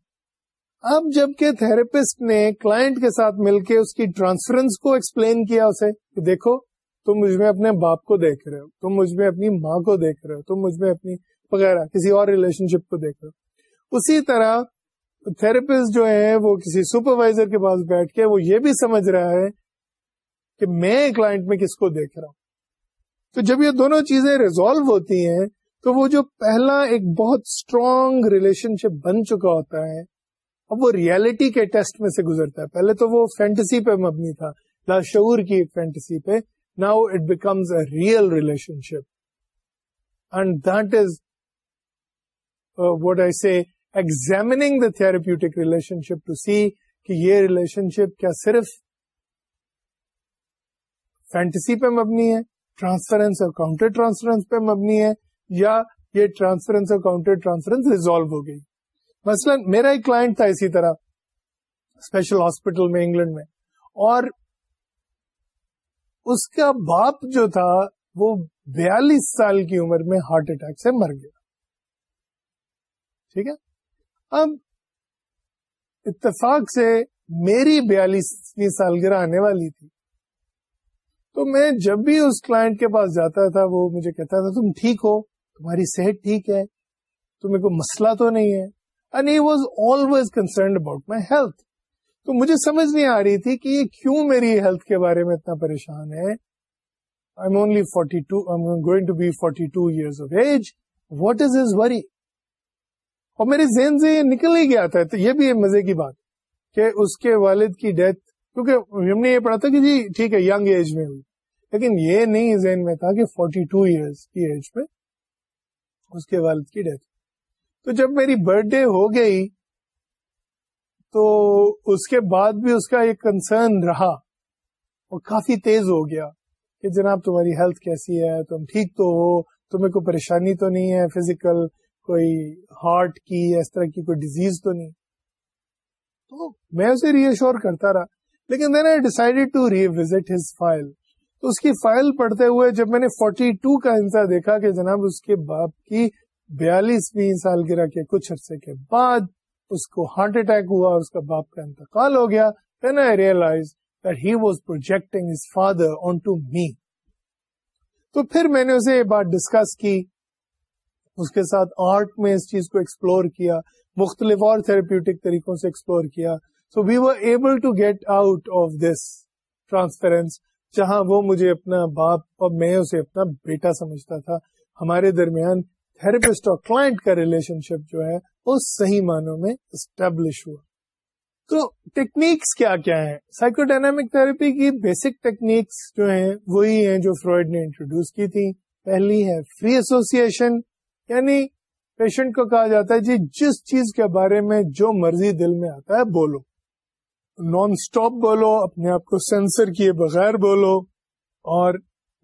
اب جب کہ تھراپسٹ نے کلائنٹ کے ساتھ مل کے اس کی ٹرانسفرنس کو ایکسپلین کیا اسے کہ دیکھو تم مجھ میں اپنے باپ کو دیکھ رہے ہو تم مجھ میں اپنی ماں کو دیکھ رہے ہو تم مجھ میں اپنی وغیرہ کسی اور ریلیشن شپ کو دیکھ رہے ہو اسی طرح تھراپسٹ جو ہے وہ کسی سپروائزر کے پاس بیٹھ کے وہ یہ بھی سمجھ رہا ہے کہ میں کلائنٹ میں کس کو دیکھ رہا ہوں تو جب یہ دونوں چیزیں ریزالو ہوتی ہیں تو وہ جو پہلا ایک بہت اسٹرانگ ریلیشن شپ بن چکا ہوتا ہے اب وہ ریالٹی کے ٹیسٹ میں سے گزرتا ہے پہلے تو وہ فینٹسی پہ مبنی تھا لاشعور کی فینٹسی پہ now it becomes a real relationship and that is what I seeing the therapeutic relationship to see کہ یہ ریلیشن شپ کیا صرف فینٹسی پہ مبنی ہے ٹرانسفرنس اور کاؤنٹر ٹرانسفرنس پہ مبنی ہے یا یہ ٹرانسفرنس اور کاؤنٹر ٹرانسفرنس ریزالو ہو گئی مثلا میرا ایک کلائنٹ تھا اسی طرح اسپیشل ہاسپٹل میں انگلینڈ میں اور اس کا باپ جو تھا وہ بیالیس سال کی عمر میں ہارٹ اٹیک سے مر گیا ٹھیک ہے اب اتفاق سے میری بیالیسویں سالگرہ آنے والی تھی تو میں جب بھی اس کلائنٹ کے پاس جاتا تھا وہ مجھے کہتا تھا تم ٹھیک ہو تمہاری صحت ٹھیک ہے تمہیں کوئی مسئلہ تو نہیں ہے and he was always concerned about my health تو مجھے سمجھ نہیں آ رہی تھی کہ یہ کیوں میری ہیلتھ کے بارے میں اتنا پریشان ہے I'm only 42, I'm going to be 42 years of age. What is his worry? اور میرے ذہن سے یہ نکل ہی گیا تھا تو یہ بھی مزے کی بات کہ اس کے والد کی ڈیتھ کیونکہ ہم نے یہ پڑھا تھا کہ جی ٹھیک ہے یگ ایج میں ہوئی لیکن یہ نہیں ذہن میں تھا کہ 42 ٹو ایئرس کی ایج میں اس کے والد کی ڈیتھ تو جب میری برتھ ڈے ہو گئی تو اس کے بعد بھی اس کا ایک کنسرن رہا اور کافی تیز ہو گیا کہ جناب تمہاری ہیلتھ کیسی ہے تم ٹھیک تو ہو تمہیں کوئی پریشانی تو نہیں ہے فزیکل کوئی ہارٹ کی اس طرح کی کوئی ڈیزیز تو نہیں تو میں اسے ری ایشور کرتا رہا لیکن then I decided to revisit his file تو اس کی فائل پڑھتے ہوئے جب میں نے 42 کا ہنسا دیکھا کہ جناب اس کے باپ کی بیالیسویں سال گرا کے کچھ عرصے کے بعد اس کو ہارٹ اٹیک ہوا اس کا باپ کا انتقال ہو گیا then I realize that he was projecting his father on to me تو پھر میں نے اسے یہ بات ڈسکس کی اس کے ساتھ آرٹ میں اس چیز کو ایکسپلور کیا مختلف اور تھراپیوٹک طریقوں سے ایکسپلور کیا so we able to get out of this transference جہاں وہ مجھے اپنا باپ اور میں اسے اپنا بیٹا سمجھتا تھا ہمارے درمیان تھراپسٹ اور کلائنٹ کا ریلیشن شپ جو ہے وہ صحیح معنوں میں اسٹیبلش ہوا تو ٹیکنیکس کیا کیا ہے سائیکو ڈائنامک تھراپی کی بیسک ٹیکنیکس جو ہیں وہی ہیں جو فرائڈ نے انٹروڈیوس کی تھی پہلی ہے فری ایسوسیشن یعنی پیشنٹ کو کہا جاتا ہے جی جس چیز کے بارے میں جو مرضی دل میں آتا ہے بولو نان سٹاپ بولو اپنے آپ کو سینسر کیے بغیر بولو اور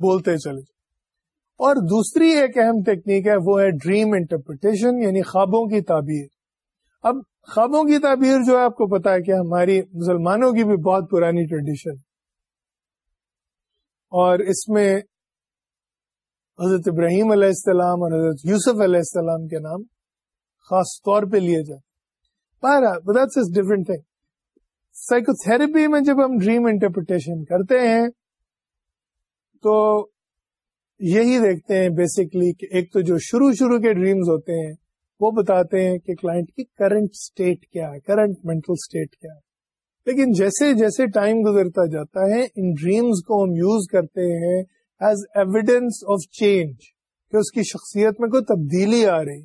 بولتے چلے جاؤ اور دوسری ایک اہم ٹیکنیک ہے وہ ہے ڈریم انٹرپریٹیشن یعنی خوابوں کی تعبیر اب خوابوں کی تعبیر جو ہے آپ کو پتا ہے کہ ہماری مسلمانوں کی بھی بہت پرانی ٹریڈیشن اور اس میں حضرت ابراہیم علیہ السلام اور حضرت یوسف علیہ السلام کے نام خاص طور پہ لیے جائیں ڈفرنٹ سائیکو تھراپی میں جب ہم ڈریم انٹرپریٹیشن کرتے ہیں تو یہی دیکھتے ہیں بیسکلی کہ ایک تو جو شروع شروع کے ڈریمز ہوتے ہیں وہ بتاتے ہیں کہ کلائنٹ کی کرنٹ اسٹیٹ کیا ہے کرنٹ مینٹل اسٹیٹ کیا ہے لیکن جیسے جیسے ٹائم گزرتا جاتا ہے ان ڈریمز کو ہم یوز کرتے ہیں ایز ایویڈینس آف چینج کہ اس کی شخصیت میں کوئی تبدیلی آ رہی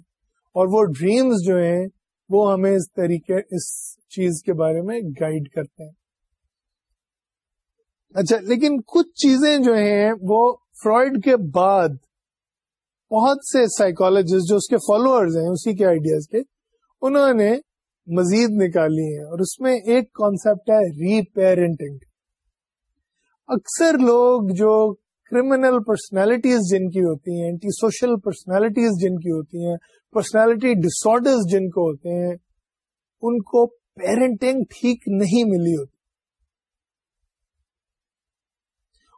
اور وہ ڈریمز جو ہیں وہ ہمیں اس طریقے اس چیز کے بارے میں گائیڈ کرتے ہیں اچھا لیکن کچھ چیزیں جو ہیں وہ فرائڈ کے بعد بہت سے سائیکولوجسٹ جو اس کے فالوئرز ہیں اسی کے آئیڈیاز کے انہوں نے مزید نکالی ہیں اور اس میں ایک کانسیپٹ ہے ری پیرنٹنگ اکثر لوگ جو کرمنل پرسنالٹیز جن کی ہوتی ہیں اینٹی سوشل پرسنالٹیز جن کی ہوتی ہیں پرسنالٹی ڈسارڈرز جن کو ہوتے ہیں ان کو پیرنٹنگ ٹھیک نہیں ملی ہوتی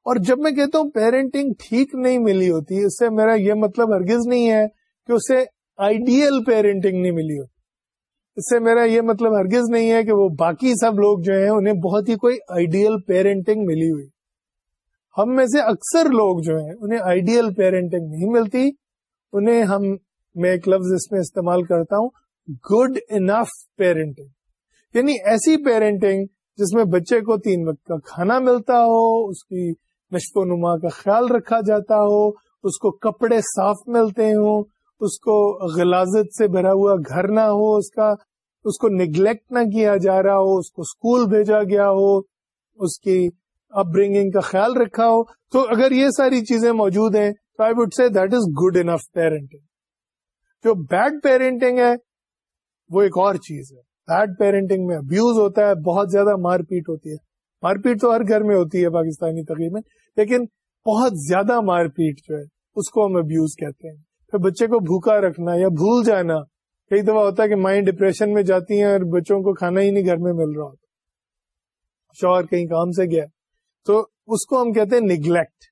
اور جب میں کہتا ہوں پیرنٹنگ ٹھیک نہیں ملی ہوتی اس سے میرا یہ مطلب ہرگز نہیں ہے کہ اسے آئیڈیل پیرنٹنگ نہیں ملی ہوتی اس سے میرا یہ مطلب ہرگز نہیں ہے کہ وہ باقی سب لوگ جو ہیں انہیں بہت ہی کوئی آئیڈیل پیرنٹنگ ملی ہوئی ہم میں سے اکثر لوگ جو ہیں انہیں آئیڈیل پیرنٹنگ نہیں ملتی انہیں ہم میں ایک لفظ اس میں استعمال کرتا ہوں گڈ انف پیرنٹنگ یعنی ایسی پیرنٹنگ جس میں بچے کو تین وقت کا کھانا ملتا ہو اس کی نشو و نما کا خیال رکھا جاتا ہو اس کو کپڑے صاف ملتے ہوں اس کو غلازت سے بھرا ہوا گھر نہ ہو اس کا اس کو نگلیکٹ نہ کیا جا رہا ہو اس کو اسکول بھیجا گیا ہو اس کی اپ برنگنگ کا خیال رکھا ہو تو اگر یہ ساری چیزیں موجود ہیں تو I would say that is good enough parenting جو بیڈ پیرنٹنگ ہے وہ ایک اور چیز ہے بیڈ پیرنٹنگ میں ابیوز ہوتا ہے بہت زیادہ مار پیٹ ہوتی ہے مار پیٹ تو ہر گھر میں ہوتی ہے پاکستانی تقریب میں لیکن بہت زیادہ مار پیٹ جو ہے اس کو ہم ابیوز کہتے ہیں پھر بچے کو بھوکا رکھنا یا بھول جانا کئی دفعہ ہوتا ہے کہ مائنڈ ڈپریشن میں جاتی ہیں اور بچوں کو کھانا ہی نہیں گھر میں مل رہا ہوتا شوہر کہیں کام سے گیا تو اس کو ہم کہتے ہیں نیگلیکٹ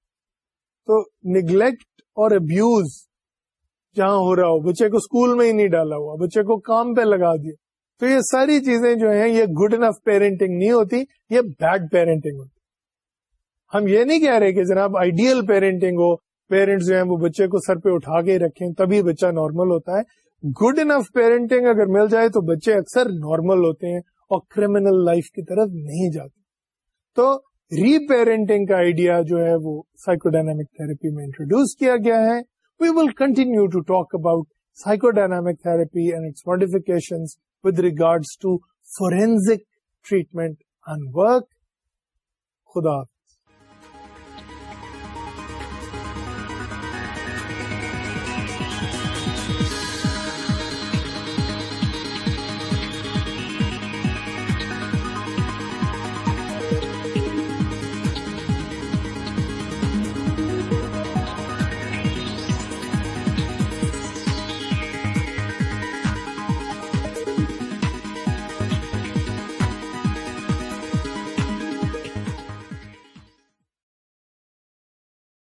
تو نیگلیکٹ اور ابیوز جہاں ہو رہا ہو بچے کو اسکول میں ہی نہیں ڈالا ہوا بچے کو کام پہ لگا دیا تو یہ ساری چیزیں جو ہیں یہ گڈ انف پیرنٹنگ نہیں ہوتی یہ بیڈ پیرنٹنگ ہوتی ہم یہ نہیں کہہ رہے کہ جناب آئیڈیل پیرنٹنگ ہو پیرنٹس جو ہیں وہ بچے کو سر پہ اٹھا کے رکھیں تبھی بچہ نارمل ہوتا ہے گڈ انف پیرنٹنگ اگر مل جائے تو بچے اکثر نارمل ہوتے ہیں اور کریمنل لائف کی طرف نہیں جاتے تو ری پیرنٹنگ کا آئیڈیا جو ہے وہ سائیکو ڈائنامک تھراپی میں انٹروڈیوس کیا گیا ہے we will continue to talk about psychodynamic therapy and its modification with regards to forensic treatment and work خدا